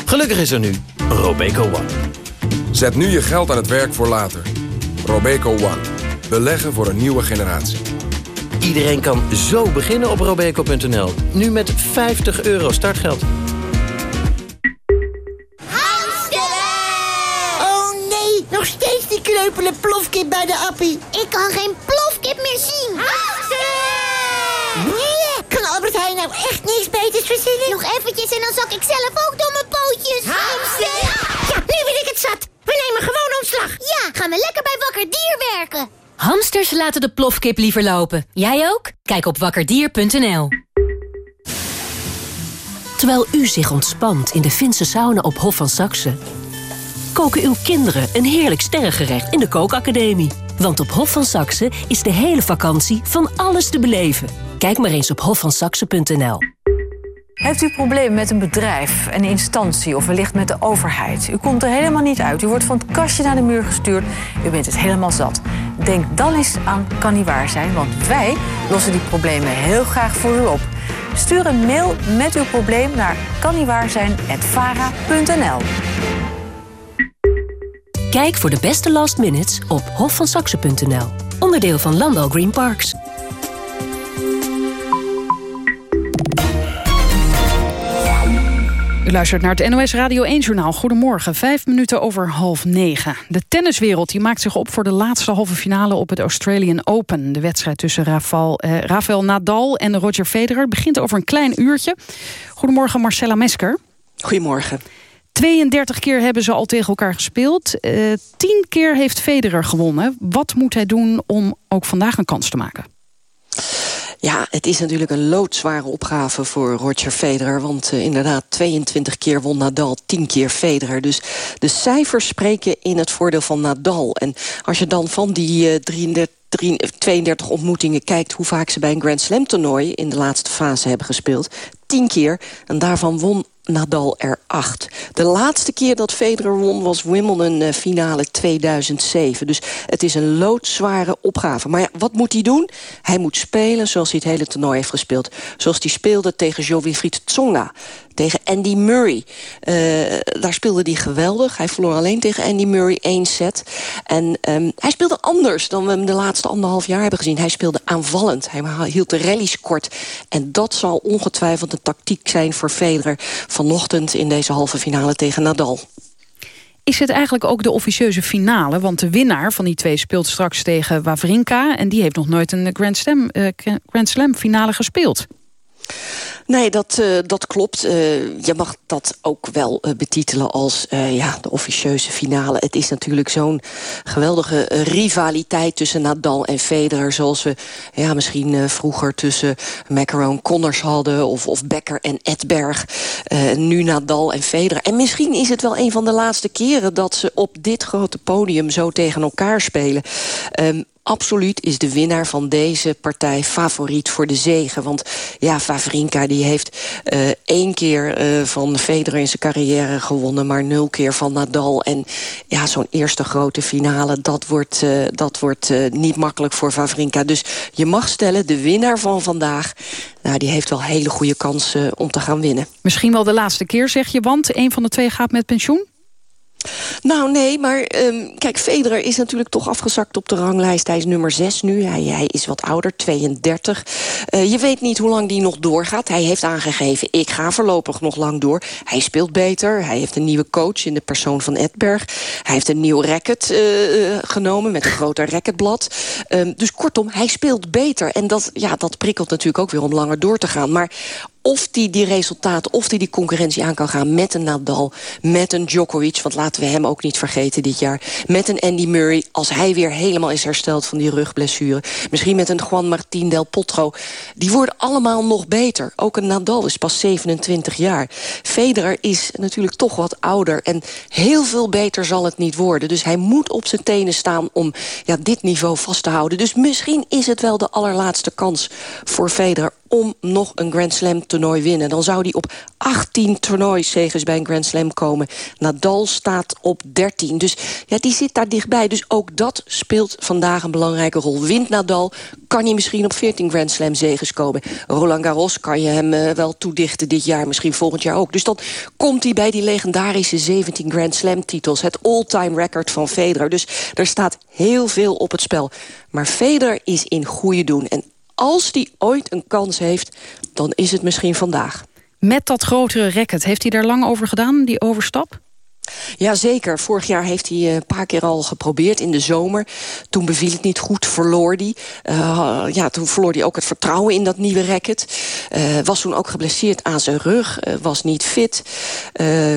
Gelukkig is er nu Robeco One. Zet nu je geld aan het werk voor later. Robeco One. Beleggen voor een nieuwe generatie. Iedereen kan zo beginnen op robeco.nl. Nu met 50 euro startgeld. Oh nee, nog steeds die kreupele plofkip bij de appie. Ik kan geen plofkip meer zien. Nee, kan Albert Heijn nou echt niks beters verzinnen? Nog eventjes en dan zak ik zelf ook door mijn lekker bij Wakker Dier werken. Hamsters laten de plofkip liever lopen. Jij ook? Kijk op wakkerdier.nl. Terwijl u zich ontspant in de Finse sauna op Hof van Saxe. Koken uw kinderen een heerlijk sterrengerecht in de kookacademie. Want op Hof van Saxe is de hele vakantie van alles te beleven. Kijk maar eens op hofvansaxe.nl. Heeft u problemen met een bedrijf, een instantie of wellicht met de overheid? U komt er helemaal niet uit. U wordt van het kastje naar de muur gestuurd. U bent het helemaal zat. Denk dan eens aan Kan Niet Waar Zijn, want wij lossen die problemen heel graag voor u op. Stuur een mail met uw probleem naar kanniewaarzijn.vara.nl Kijk voor de beste last minutes op hofvansaxe.nl. Onderdeel van Landal Green Parks. U luistert naar het NOS Radio 1-journaal. Goedemorgen, vijf minuten over half negen. De tenniswereld die maakt zich op voor de laatste halve finale op het Australian Open. De wedstrijd tussen Rafael, eh, Rafael Nadal en Roger Federer begint over een klein uurtje. Goedemorgen Marcella Mesker. Goedemorgen. 32 keer hebben ze al tegen elkaar gespeeld. Eh, 10 keer heeft Federer gewonnen. Wat moet hij doen om ook vandaag een kans te maken? Ja, het is natuurlijk een loodzware opgave voor Roger Federer. Want uh, inderdaad, 22 keer won Nadal, 10 keer Federer. Dus de cijfers spreken in het voordeel van Nadal. En als je dan van die uh, 33 32 ontmoetingen kijkt hoe vaak ze bij een Grand Slam toernooi... in de laatste fase hebben gespeeld. 10 keer. En daarvan won Nadal er acht. De laatste keer dat Federer won was Wimbledon uh, finale 2007. Dus het is een loodzware opgave. Maar ja, wat moet hij doen? Hij moet spelen zoals hij het hele toernooi heeft gespeeld. Zoals hij speelde tegen Jo-Wilfried Tsonga tegen Andy Murray. Uh, daar speelde hij geweldig. Hij verloor alleen tegen Andy Murray één set. En um, hij speelde anders dan we hem de laatste anderhalf jaar hebben gezien. Hij speelde aanvallend. Hij hield de rallies kort. En dat zal ongetwijfeld een tactiek zijn voor Federer... vanochtend in deze halve finale tegen Nadal. Is het eigenlijk ook de officieuze finale? Want de winnaar van die twee speelt straks tegen Wawrinka... en die heeft nog nooit een Grand Slam, uh, Grand Slam finale gespeeld. Nee, dat, uh, dat klopt. Uh, je mag dat ook wel uh, betitelen als ja, de officieuze finale. Het is natuurlijk zo'n geweldige rivaliteit tussen Nadal en Federer... zoals we ja, misschien vroeger tussen Macaron Connors hadden... of, of Becker en Edberg. nu Nadal en Federer. En misschien is het wel een van de laatste keren... dat ze op dit grote podium zo tegen elkaar spelen. Um, absoluut is de winnaar van deze partij favoriet voor de zegen. Want ja, Favrinka die heeft uh, één keer uh, van Federer in zijn carrière gewonnen... maar nul keer van Nadal. En ja, zo'n eerste grote finale, dat wordt, uh, dat wordt niet makkelijk voor Favrinka. Dus je mag stellen, de winnaar van vandaag... Nou, die heeft wel hele goede kansen om te gaan winnen. Misschien wel de laatste keer, zeg je, want een van de twee gaat met pensioen? Nou, nee, maar um, kijk, Federer is natuurlijk toch afgezakt op de ranglijst. Hij is nummer 6 nu, hij, hij is wat ouder, 32. Uh, je weet niet hoe lang die nog doorgaat. Hij heeft aangegeven, ik ga voorlopig nog lang door. Hij speelt beter, hij heeft een nieuwe coach in de persoon van Edberg. Hij heeft een nieuw racket uh, genomen met een groter racketblad. Um, dus kortom, hij speelt beter. En dat, ja, dat prikkelt natuurlijk ook weer om langer door te gaan. Maar of die die resultaten, of die die concurrentie aan kan gaan... met een Nadal, met een Djokovic, want laten we hem ook niet vergeten dit jaar... met een Andy Murray, als hij weer helemaal is hersteld van die rugblessure... misschien met een Juan Martín del Potro. Die worden allemaal nog beter. Ook een Nadal is pas 27 jaar. Federer is natuurlijk toch wat ouder en heel veel beter zal het niet worden. Dus hij moet op zijn tenen staan om ja, dit niveau vast te houden. Dus misschien is het wel de allerlaatste kans voor Federer om nog een Grand Slam toernooi winnen. Dan zou hij op 18 toernooizegens bij een Grand Slam komen. Nadal staat op 13. Dus ja, die zit daar dichtbij. Dus ook dat speelt vandaag een belangrijke rol. Wint Nadal, kan hij misschien op 14 Grand Slam zegens komen. Roland Garros kan je hem uh, wel toedichten dit jaar, misschien volgend jaar ook. Dus dan komt hij bij die legendarische 17 Grand Slam titels. Het all-time record van Federer. Dus er staat heel veel op het spel. Maar Federer is in goede doen. En als die ooit een kans heeft, dan is het misschien vandaag. Met dat grotere racket, heeft hij daar lang over gedaan, die overstap? Jazeker, vorig jaar heeft hij een paar keer al geprobeerd in de zomer. Toen beviel het niet goed, verloor hij. Uh, ja, toen verloor hij ook het vertrouwen in dat nieuwe racket. Uh, was toen ook geblesseerd aan zijn rug, was niet fit.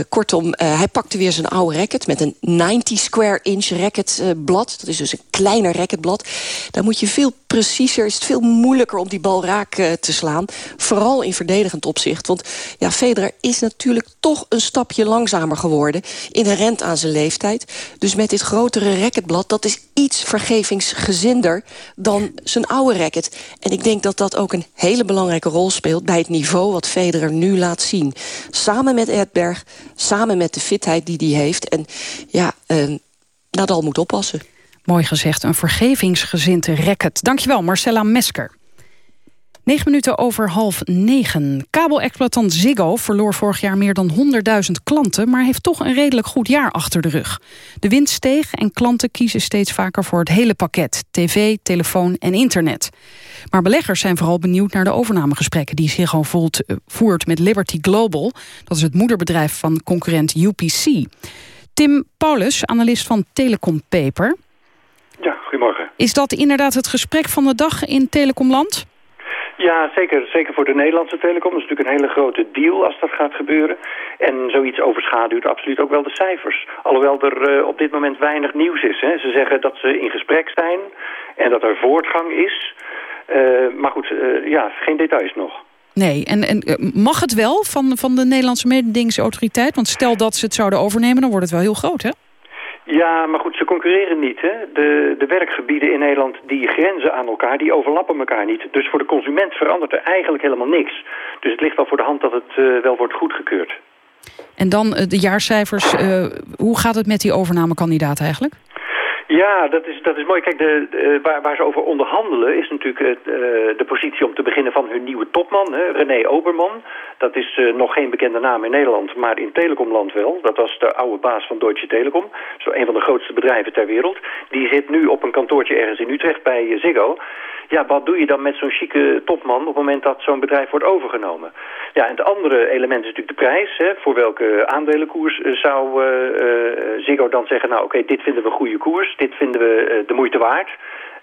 kortom, hij pakte weer zijn oude racket met een 90 square inch racketblad. dat is dus een kleiner racketblad. Daar moet je veel preciezer, is het veel moeilijker om die bal raak te slaan. Vooral in verdedigend opzicht. Want ja, Federer is natuurlijk toch een stapje langzamer geworden inherent aan zijn leeftijd. Dus met dit grotere racketblad, dat is iets vergevingsgezinder dan zijn oude racket. En ik denk dat dat ook een hele belangrijke rol speelt... bij het niveau wat Federer nu laat zien. Samen met Edberg, samen met de fitheid die hij heeft. En ja, uh, Nadal moet oppassen. Mooi gezegd, een vergevingsgezinde racket. Dankjewel, Marcella Mesker. 9 minuten over half negen. Kabelexploitant Ziggo verloor vorig jaar meer dan 100.000 klanten... maar heeft toch een redelijk goed jaar achter de rug. De winst steeg en klanten kiezen steeds vaker voor het hele pakket. TV, telefoon en internet. Maar beleggers zijn vooral benieuwd naar de overnamegesprekken... die Ziggo voelt, uh, voert met Liberty Global. Dat is het moederbedrijf van concurrent UPC. Tim Paulus, analist van Telecom Paper. Ja, goedemorgen. Is dat inderdaad het gesprek van de dag in Telecomland? Ja, zeker, zeker voor de Nederlandse telecom. Dat is natuurlijk een hele grote deal als dat gaat gebeuren. En zoiets overschaduwt absoluut ook wel de cijfers. Alhoewel er uh, op dit moment weinig nieuws is. Hè. Ze zeggen dat ze in gesprek zijn en dat er voortgang is. Uh, maar goed, uh, ja, geen details nog. Nee, en, en mag het wel van, van de Nederlandse mededingingsautoriteit? Want stel dat ze het zouden overnemen, dan wordt het wel heel groot, hè? Ja, maar goed, ze concurreren niet. Hè? De, de werkgebieden in Nederland die grenzen aan elkaar, die overlappen elkaar niet. Dus voor de consument verandert er eigenlijk helemaal niks. Dus het ligt wel voor de hand dat het uh, wel wordt goedgekeurd. En dan uh, de jaarcijfers. Uh, hoe gaat het met die overnamekandidaat eigenlijk? Ja, dat is, dat is mooi. Kijk, de, waar, waar ze over onderhandelen is natuurlijk het, uh, de positie om te beginnen van hun nieuwe topman, hè, René Oberman. Dat is uh, nog geen bekende naam in Nederland, maar in telecomland wel. Dat was de oude baas van Deutsche Telekom, zo een van de grootste bedrijven ter wereld. Die zit nu op een kantoortje ergens in Utrecht bij Ziggo. Ja, wat doe je dan met zo'n chique topman op het moment dat zo'n bedrijf wordt overgenomen? Ja, en het andere element is natuurlijk de prijs. Hè. Voor welke aandelenkoers uh, zou uh, Ziggo dan zeggen, nou oké, dit vinden we goede koers, dit vinden we de moeite waard.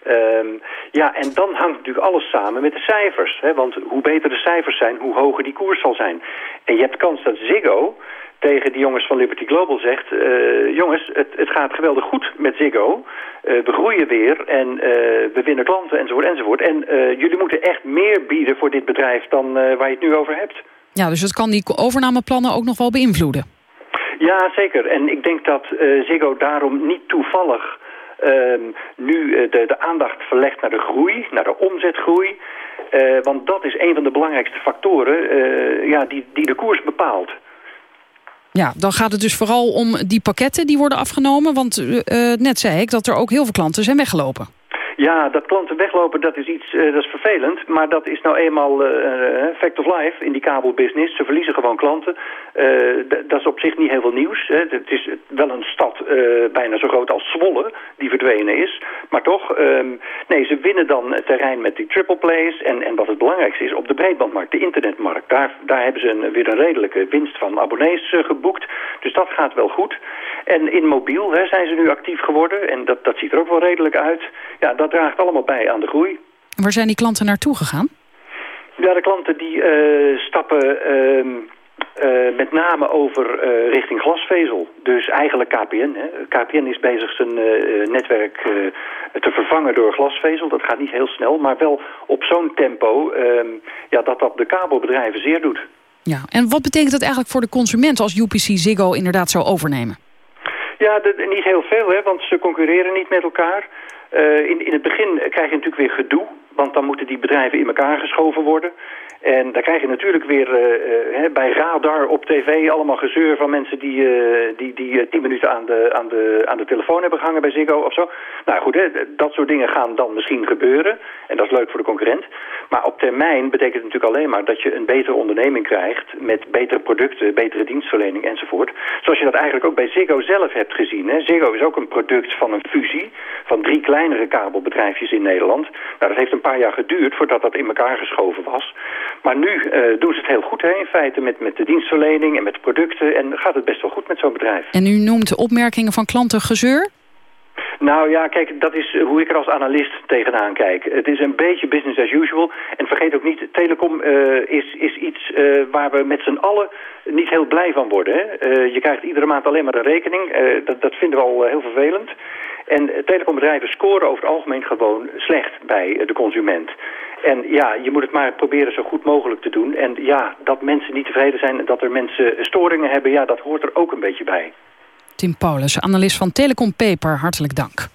Um, ja, en dan hangt natuurlijk alles samen met de cijfers. Hè? Want hoe beter de cijfers zijn, hoe hoger die koers zal zijn. En je hebt kans dat Ziggo tegen die jongens van Liberty Global zegt... Uh, jongens, het, het gaat geweldig goed met Ziggo. Uh, we groeien weer en uh, we winnen klanten enzovoort enzovoort. En jullie moeten echt meer bieden voor dit bedrijf dan waar je het nu over hebt. Ja, dus het kan die overnameplannen ook nog wel beïnvloeden. Ja, zeker. En ik denk dat Ziggo daarom niet toevallig... Uh, nu de, de aandacht verlegt naar de groei, naar de omzetgroei. Uh, want dat is een van de belangrijkste factoren uh, ja, die, die de koers bepaalt. Ja, dan gaat het dus vooral om die pakketten die worden afgenomen. Want net zei ik dat er ook heel veel klanten zijn weggelopen. Ja, dat klanten weglopen, dat is iets, uh, dat is vervelend. Maar dat is nou eenmaal uh, fact of life in die kabelbusiness. Ze verliezen gewoon klanten. Dat is op zich niet heel veel nieuws. Hè. Het is wel een stad bijna zo groot als Zwolle die verdwenen is. Maar toch, um, nee, ze winnen dan het terrein met die triple plays. En, en wat het belangrijkste is, op de breedbandmarkt, de internetmarkt. Daar, daar hebben ze een, weer een redelijke winst van abonnees geboekt. Dus dat gaat wel goed. En in mobiel hè, zijn ze nu actief geworden. En dat, dat ziet er ook wel redelijk uit. Ja, dat draagt allemaal bij aan de groei. Waar zijn die klanten naartoe gegaan? Ja, de klanten die uh, stappen uh, uh, met name over richting glasvezel. Dus eigenlijk KPN. Hè. KPN is bezig zijn netwerk te vervangen door glasvezel. Dat gaat niet heel snel, maar wel op zo'n tempo ehm, ja, dat dat de kabelbedrijven zeer doet. Ja, en wat betekent dat eigenlijk voor de consument als UPC Ziggo inderdaad zou overnemen? Ja, de, niet heel veel, hè, want ze concurreren niet met elkaar. Uh, in, in het begin krijg je natuurlijk weer gedoe, want dan moeten die bedrijven in elkaar geschoven worden. En dan krijg je natuurlijk weer uh, uh, bij radar op tv allemaal gezeur van mensen die, uh, die, die tien minuten aan de, aan, de, aan de telefoon hebben gehangen bij Ziggo of zo. Nou goed, hè, dat soort dingen gaan dan misschien gebeuren. En dat is leuk voor de concurrent. Maar op termijn betekent het natuurlijk alleen maar dat je een betere onderneming krijgt met betere producten, betere dienstverlening enzovoort. Zoals je dat eigenlijk ook bij Ziggo zelf hebt gezien. Hè. Ziggo is ook een product van een fusie van drie kleinere kabelbedrijfjes in Nederland. Nou, dat heeft een paar jaar geduurd voordat dat in elkaar geschoven was. Maar nu eh, doen ze het heel goed hè, in feite met, met de dienstverlening en met de producten. En gaat het best wel goed met zo'n bedrijf. En u noemt de opmerkingen van klanten gezeur? Nou ja, kijk, dat is hoe ik er als analist tegenaan kijk. Het is een beetje business as usual. En vergeet ook niet, telecom uh, is, is iets uh, waar we met z'n allen niet heel blij van worden. Hè? Uh, je krijgt iedere maand alleen maar een rekening. dat, dat vinden we al heel vervelend. En telecombedrijven scoren over het algemeen gewoon slecht bij de consument. En ja, je moet het maar proberen zo goed mogelijk te doen. En ja, dat mensen niet tevreden zijn en dat er mensen storingen hebben... ja, dat hoort er ook een beetje bij. Tim Paulus, analist van Telecom Paper, hartelijk dank.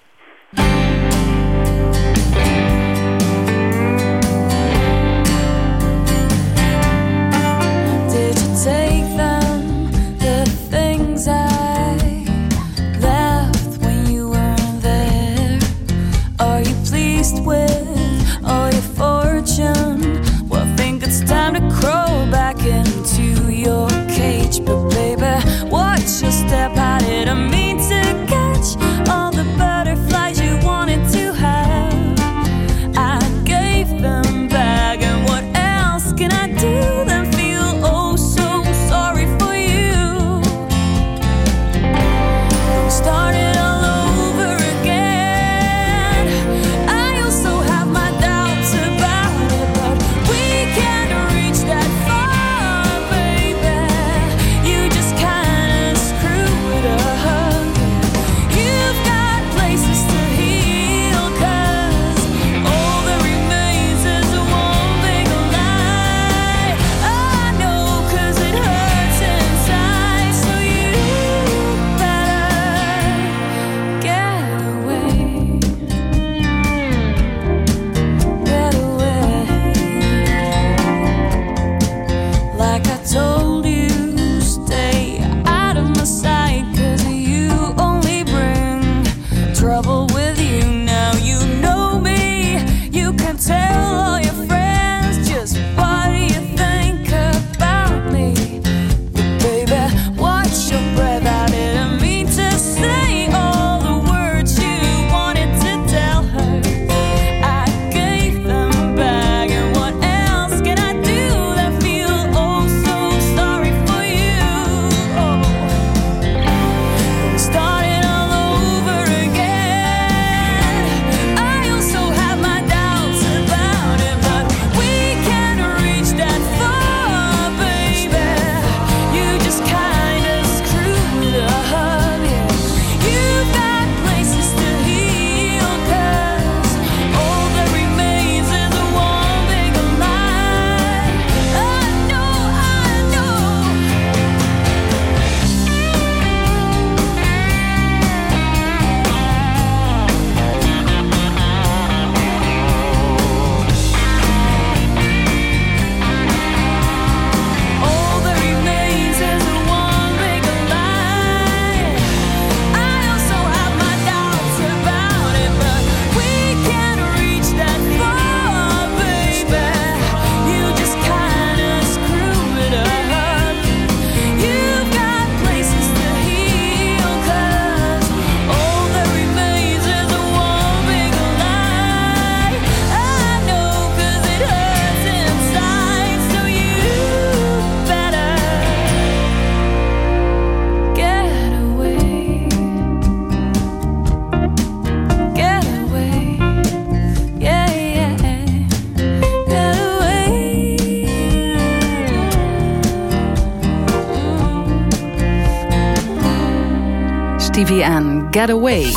Get Away.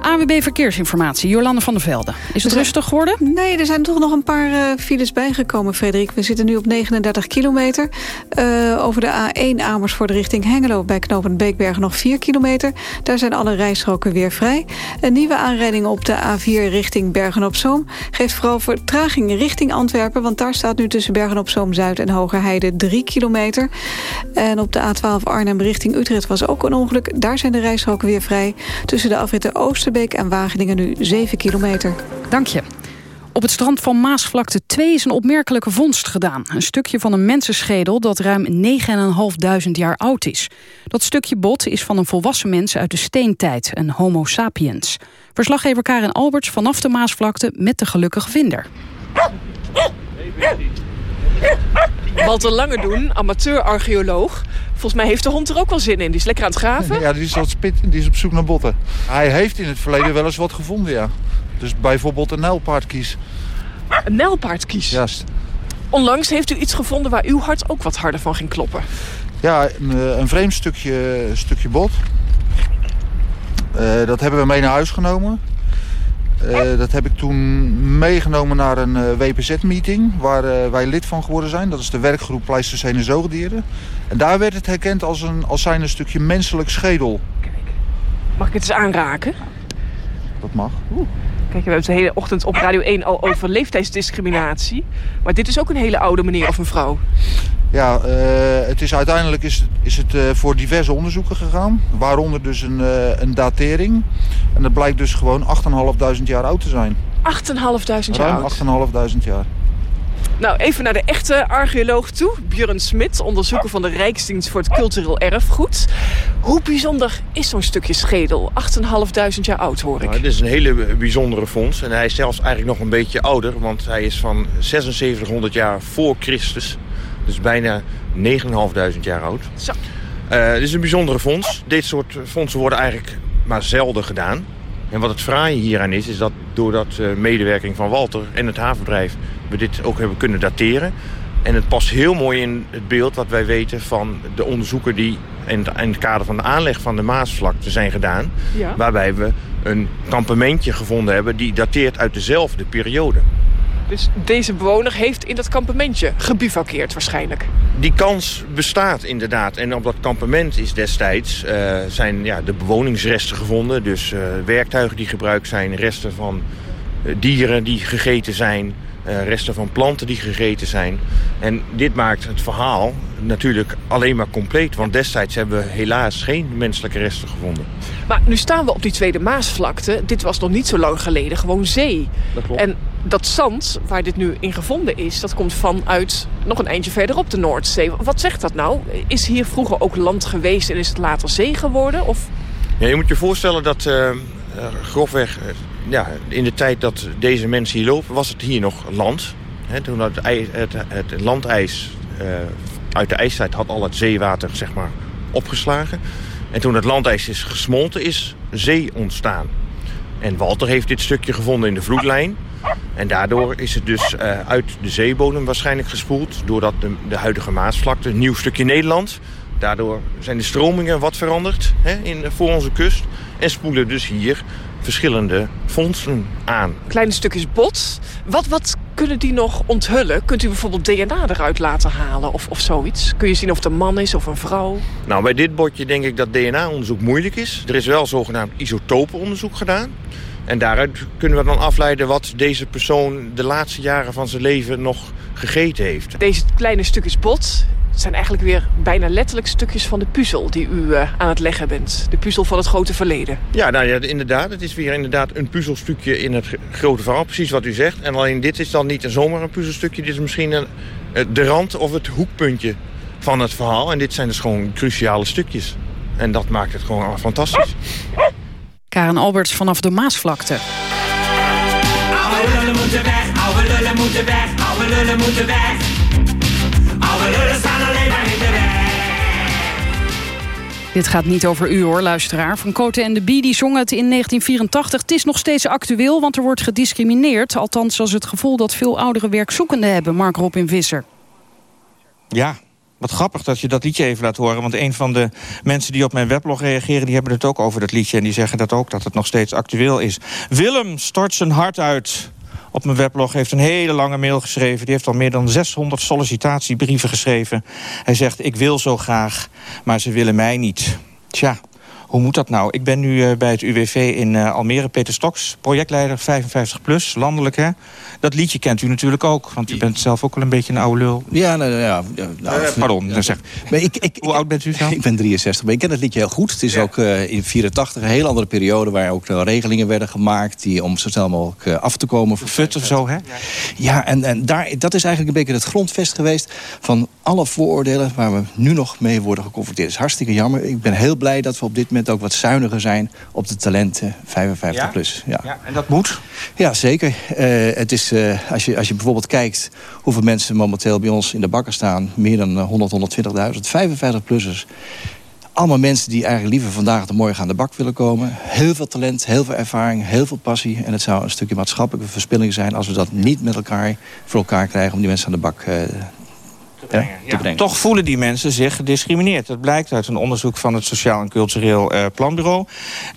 AWB Verkeersinformatie, Jolande van der Velde. Is het rustig geworden? Nee, er zijn toch nog een paar uh, files bijgekomen, Frederik. We zitten nu op 39 kilometer. Uh, over de A1 Amersfoort richting Hengelo... bij knooppunt Beekbergen nog 4 kilometer. Daar zijn alle rijstroken weer vrij. Een nieuwe aanrijding op de A4 richting Bergen-op-Zoom... geeft vooral vertraging richting Antwerpen... want daar staat nu tussen Bergen-op-Zoom-Zuid en Hogerheide 3 kilometer. En op de A12 Arnhem richting Utrecht was ook een ongeluk. Daar zijn de rijstroken weer vrij. Tussen de afritten Oosterbeek en Wageningen nu 7 kilometer. Dank je. Op het strand van Maasvlakte 2 is een opmerkelijke vondst gedaan. Een stukje van een mensenschedel dat ruim 9.500 jaar oud is. Dat stukje bot is van een volwassen mens uit de steentijd, een homo sapiens. Verslaggever Karin Alberts vanaf de Maasvlakte met de gelukkige vinder. Walter Langedoen, amateur-archeoloog. Volgens mij heeft de hond er ook wel zin in. Die is lekker aan het graven. Ja, die is, wat spit, die is op zoek naar botten. Hij heeft in het verleden wel eens wat gevonden, ja. Dus bijvoorbeeld een nijlpaardkies. Een nijlpaardkies? Juist. Onlangs heeft u iets gevonden waar uw hart ook wat harder van ging kloppen. Ja, een, eh, een vreemd stukje, stukje bot. Uh, dat hebben we mee naar huis genomen. Uh, dat heb ik toen meegenomen naar een uh, WPZ-meeting... waar uh, wij lid van geworden zijn. Dat is de werkgroep Pleistocene Zoogdieren. En daar werd het herkend als, een, als zijn een stukje menselijk schedel. Kijk, mag ik het eens aanraken? Dat mag. Oeh. Kijk, we hebben het de hele ochtend op Radio 1 al over leeftijdsdiscriminatie. Maar dit is ook een hele oude meneer of een vrouw. Ja, uh, het is, uiteindelijk is, is het uh, voor diverse onderzoeken gegaan. Waaronder dus een, uh, een datering. En dat blijkt dus gewoon 8.500 jaar oud te zijn. 8.500 jaar oud? 8.500 jaar. Nou, even naar de echte archeoloog toe. Björn Smit, onderzoeker van de Rijksdienst voor het Cultureel Erfgoed. Hoe bijzonder is zo'n stukje schedel? 8.500 jaar oud, hoor ik. Nou, dit is een hele bijzondere fonds. En hij is zelfs eigenlijk nog een beetje ouder. Want hij is van 7600 jaar voor Christus. Dus bijna 9.500 jaar oud. Zo. Uh, dit is een bijzondere fonds. Dit soort fondsen worden eigenlijk maar zelden gedaan. En wat het fraaie hieraan is, is dat doordat uh, medewerking van Walter en het havenbedrijf... we dit ook hebben kunnen dateren. En het past heel mooi in het beeld wat wij weten van de onderzoeken... die in het, in het kader van de aanleg van de Maasvlakte zijn gedaan. Ja. Waarbij we een kampementje gevonden hebben die dateert uit dezelfde periode. Dus deze bewoner heeft in dat kampementje gebivakkeerd waarschijnlijk. Die kans bestaat inderdaad. En op dat kampement is destijds uh, zijn ja, de bewoningsresten gevonden. Dus uh, werktuigen die gebruikt zijn, resten van uh, dieren die gegeten zijn... resten van planten die gegeten zijn. En dit maakt het verhaal natuurlijk alleen maar compleet. Want destijds hebben we helaas geen menselijke resten gevonden. Maar nu staan we op die Tweede Maasvlakte. Dit was nog niet zo lang geleden gewoon zee. Dat klopt. En dat zand waar dit nu in gevonden is... dat komt vanuit nog een eindje verderop de Noordzee. Wat zegt dat nou? Is hier vroeger ook land geweest en is het later zee geworden? Of... Ja, je moet je voorstellen dat uh, grofweg... Ja, in de tijd dat deze mensen hier lopen, was het hier nog land. Toen het, het, het landijs uh, uit de ijstijd had al het zeewater zeg maar, opgeslagen. En toen het landijs is gesmolten, is zee ontstaan. En Walter heeft dit stukje gevonden in de vloedlijn. En daardoor is het dus uh, uit de zeebodem waarschijnlijk gespoeld... doordat de, de huidige Maasvlakte, een nieuw stukje Nederland... daardoor zijn de stromingen wat veranderd in, voor onze kust... en spoelen dus hier verschillende fondsen aan. Kleine stukjes bot. Wat, wat kunnen die nog onthullen? Kunt u bijvoorbeeld DNA eruit laten halen of, of zoiets? Kun je zien of het een man is of een vrouw? Nou, bij dit botje denk ik dat DNA-onderzoek moeilijk is. Er is wel zogenaamd isotopenonderzoek gedaan. En daaruit kunnen we dan afleiden wat deze persoon de laatste jaren van zijn leven nog gegeten heeft. Deze kleine stukjes bot zijn eigenlijk weer bijna letterlijk stukjes van de puzzel die u uh, aan het leggen bent. De puzzel van het grote verleden. Ja, nou ja, inderdaad. Het is weer inderdaad een puzzelstukje in het grote verhaal. Precies wat u zegt. En alleen dit is dan niet zomaar een puzzelstukje. Dit is misschien een, de rand of het hoekpuntje van het verhaal. En dit zijn dus gewoon cruciale stukjes. En dat maakt het gewoon fantastisch. Karen Alberts vanaf de Maasvlakte. Oude lullen moeten weg, oude lullen moeten weg, oude lullen moeten weg. Dit gaat niet over u hoor, luisteraar. Van Cote en de Bie die zong het in 1984. Het is nog steeds actueel, want er wordt gediscrimineerd. Althans, als het gevoel dat veel oudere werkzoekenden hebben. Mark Robin Visser. Ja, wat grappig dat je dat liedje even laat horen. Want een van de mensen die op mijn weblog reageren... die hebben het ook over dat liedje. En die zeggen dat ook, dat het nog steeds actueel is. Willem stort zijn hart uit op mijn weblog. heeft een hele lange mail geschreven. Die heeft al meer dan 600 sollicitatiebrieven geschreven. Hij zegt, ik wil zo graag, maar ze willen mij niet. Tja, Hoe moet dat nou? Ik ben nu eh, bij het UWV in eh, Almere. Peter Stoks, projectleider 55 plus, landelijk hè. Dat liedje kent u natuurlijk ook, want u bent zelf ook wel een beetje een oude lul. Ja, nou, ja, ja, nou, Eh, pardon, ja, dan zeg. Maar ik, ik, Hoe oud bent u dan? Ik ben 63, maar ik ken het liedje heel goed. Het is ook in 84 een heel andere periode... waar ook uh, regelingen werden gemaakt... die om zo snel mogelijk uh, af te komen. Fut of zo, hè? Ja, en, en daar, dat is eigenlijk een beetje het grondvest geweest... van alle vooroordelen waar we nu nog mee worden geconfronteerd. Is hartstikke jammer. Ik ben heel blij dat we op dit moment ook wat zuiniger zijn... op de talenten 55 Ja? plus. Ja. Ja, en dat moet? Ja, zeker. Uh, het is, uh, als, je, als je bijvoorbeeld kijkt hoeveel mensen momenteel bij ons in de bakken staan... meer dan 100, 120.000, 55-plussers. Allemaal mensen die eigenlijk liever vandaag de morgen aan de bak willen komen. Heel veel talent, heel veel ervaring, heel veel passie. En het zou een stukje maatschappelijke verspilling zijn... als we dat niet met elkaar voor elkaar krijgen om die mensen aan de bak uh, brengen. Ja, ja. Toch voelen die mensen zich gediscrimineerd. Dat blijkt uit een onderzoek van het Sociaal en Cultureel uh, Planbureau.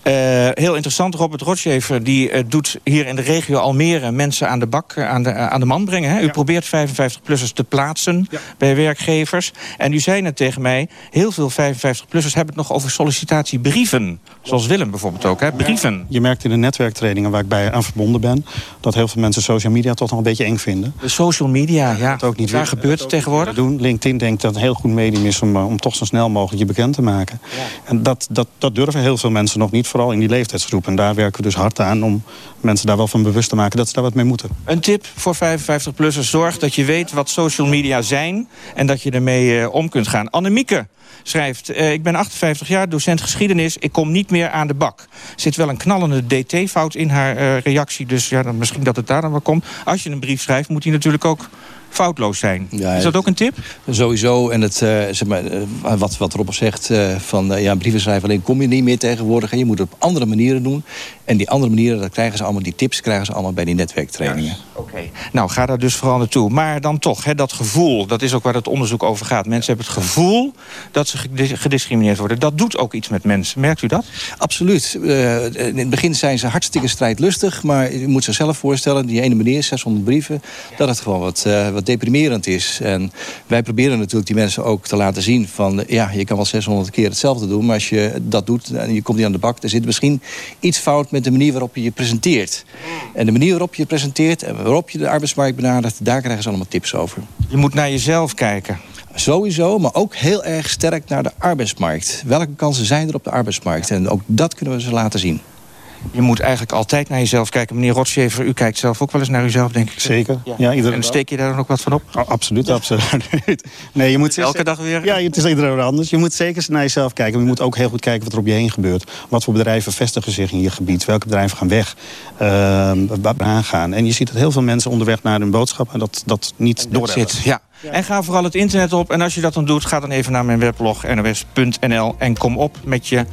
Uh, heel interessant, Robert Rotjever die uh, doet hier in de regio Almere... mensen aan de bak, aan, de, aan de man brengen. Hè? U ja. probeert 55-plussers te plaatsen ja. bij werkgevers. En u zei net tegen mij... heel veel 55-plussers hebben het nog over sollicitatiebrieven. Zoals Willem bijvoorbeeld ook, hè? brieven. Je merkt in de netwerktrainingen waar ik bij aan verbonden ben... dat heel veel mensen social media toch nog een beetje eng vinden. De social media, ja. Dat ook niet Daar weer, gebeurt het tegenwoordig? Doen. LinkedIn denkt dat het een heel goed medium is om, om toch zo snel mogelijk je bekend te maken. Ja. En dat, dat, dat durven heel veel mensen nog niet, vooral in die leeftijdsgroep. En daar werken we dus hard aan om mensen daar wel van bewust te maken dat ze daar wat mee moeten. Een tip voor 55-plussers, zorg dat je weet wat social media zijn... en dat je ermee uh, om kunt gaan. Annemieke schrijft, uh, ik ben 58 jaar, docent geschiedenis... ik kom niet meer aan de bak. Zit wel een knallende dt-fout in haar uh, reactie... dus ja, dan, misschien dat het daar dan wel komt. Als je een brief schrijft, moet hij natuurlijk ook foutloos zijn. Ja, is dat ook een tip? Sowieso. En het, uh, zeg maar, uh, wat, wat Rob zegt, uh, van ja, brieven schrijven alleen kom je niet meer tegenwoordig. En je moet het op andere manieren doen. En die andere manieren, dat krijgen ze allemaal, die tips krijgen ze allemaal bij die netwerktrainingen. Ja, Oké. Okay. Nou, ga daar dus vooral naartoe. Maar dan toch, hè, dat gevoel, dat is ook waar het onderzoek over gaat. Mensen hebben het gevoel dat ze gediscrimineerd worden. Dat doet ook iets met mensen. Merkt u dat? Absoluut. in het begin zijn ze hartstikke strijdlustig. Maar je moet zichzelf voorstellen, die ene meneer, 600 brieven... dat het gewoon wat, wat deprimerend is. En wij proberen natuurlijk die mensen ook te laten zien van... ja, je kan wel 600 keer hetzelfde doen, maar als je dat doet en je komt niet aan de bak... er zit misschien iets fout met de manier waarop je je presenteert. En de manier waarop je je presenteert en waarop je de arbeidsmarkt benadert... daar krijgen ze allemaal tips over. Je moet naar jezelf kijken. Sowieso, maar ook heel erg sterk naar de arbeidsmarkt. Welke kansen zijn er op de arbeidsmarkt? En ook dat kunnen we ze laten zien. Je moet eigenlijk altijd naar jezelf kijken. Meneer Rotsjever, u kijkt zelf ook wel eens naar uzelf, denk ik. Zeker. Ja. ja en steek je daar dan ook wat van op? Oh, absoluut, absoluut. Nee, je moet elke dag weer? Ja, het is iedere anders. Je moet zeker naar jezelf kijken. Maar je moet ook heel goed kijken wat er op je heen gebeurt. Wat voor bedrijven vestigen zich in je gebied? Welke bedrijven gaan weg? Uh, waar gaan? En je ziet dat heel veel mensen onderweg naar hun boodschap... en dat, dat niet door zit. Ja. Ja. En ga vooral het internet op. En als je dat dan doet, ga dan even naar mijn weblog nos.nl... en kom op met je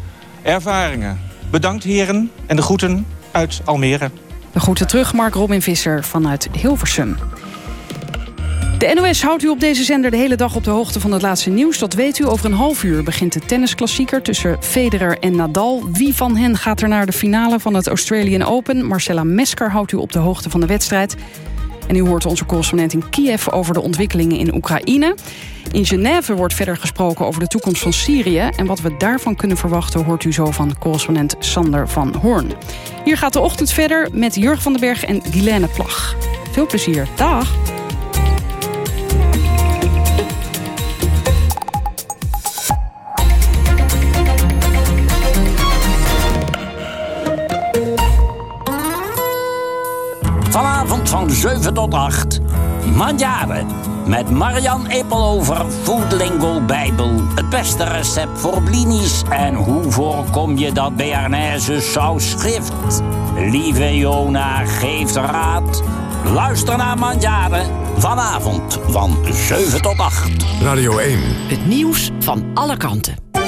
ervaringen. Bedankt heren en de groeten uit Almere. De groeten terug, Mark Robin Visser vanuit Hilversum. De NOS houdt u op deze zender de hele dag op de hoogte van het laatste nieuws. Dat weet u. Over een half uur begint de tennisklassieker tussen Federer en Nadal. Wie van hen gaat er naar de finale van het Australian Open? Marcella Mesker houdt u op de hoogte van de wedstrijd. En u hoort onze correspondent in Kiev over de ontwikkelingen in Oekraïne. In Genève wordt verder gesproken over de toekomst van Syrië. En wat we daarvan kunnen verwachten hoort u zo van correspondent Sander van Hoorn. Hier gaat de ochtend verder met Jurgen van den Berg en Guilaine Plag. Veel plezier. Dag! Van 7 tot 8. Mandjaren. Met Marian Eppelover, Foodlingo Bijbel. Het beste recept voor blinis. En hoe voorkom je dat Bearnaise saus schrift? Lieve Jona geeft raad. Luister naar Mandjaren. Vanavond van 7 tot 8. Radio 1. Het nieuws van alle kanten.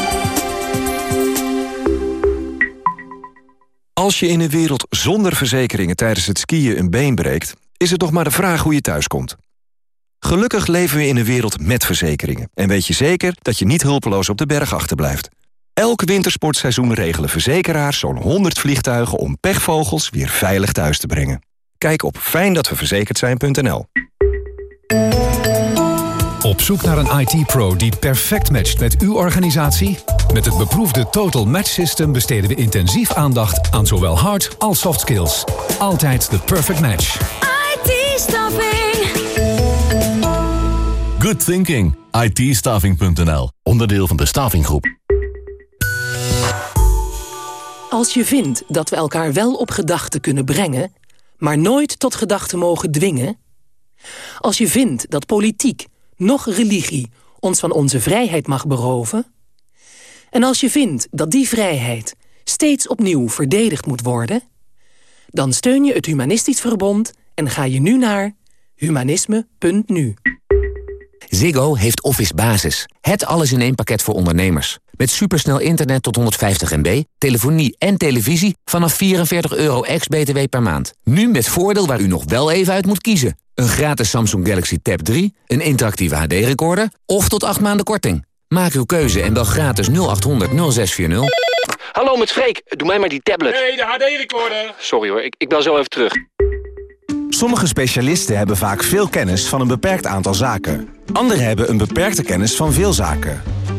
Als je in een wereld zonder verzekeringen tijdens het skiën een been breekt... is het nog maar de vraag hoe je thuiskomt. Gelukkig leven we in een wereld met verzekeringen... en weet je zeker dat je niet hulpeloos op de berg achterblijft. Elk wintersportseizoen regelen verzekeraars zo'n 100 vliegtuigen... om pechvogels weer veilig thuis te brengen. Kijk op fijndatweverzekerd zijn.nl. Op zoek naar een IT-pro die perfect matcht met uw organisatie? Met het beproefde Total Match System besteden we intensief aandacht aan zowel hard als soft skills. Altijd de perfect match. IT-staffing. Good thinking. IT-staffing.nl. Onderdeel van de Staffinggroep. Als je vindt dat we elkaar wel op gedachten kunnen brengen... maar nooit tot gedachten mogen dwingen... als je vindt dat politiek, nog religie... ons van onze vrijheid mag beroven... en als je vindt dat die vrijheid steeds opnieuw verdedigd moet worden... dan steun je het Humanistisch Verbond en ga je nu naar humanisme.nu. Ziggo heeft Office Basis. Het alles in één pakket voor ondernemers. Met supersnel internet tot 150 MB, telefonie en televisie vanaf 44 euro ex-BTW per maand. Nu met voordeel waar u nog wel even uit moet kiezen. Een gratis Samsung Galaxy Tab 3, een interactieve HD-recorder of tot 8 maanden korting. Maak uw keuze en bel gratis 0800 0640. Hallo met Freek, doe mij maar die tablet. Nee, de HD-recorder. Sorry hoor, ik, ik bel zo even terug. Sommige specialisten hebben vaak veel kennis van een beperkt aantal zaken. Anderen hebben een beperkte kennis van veel zaken.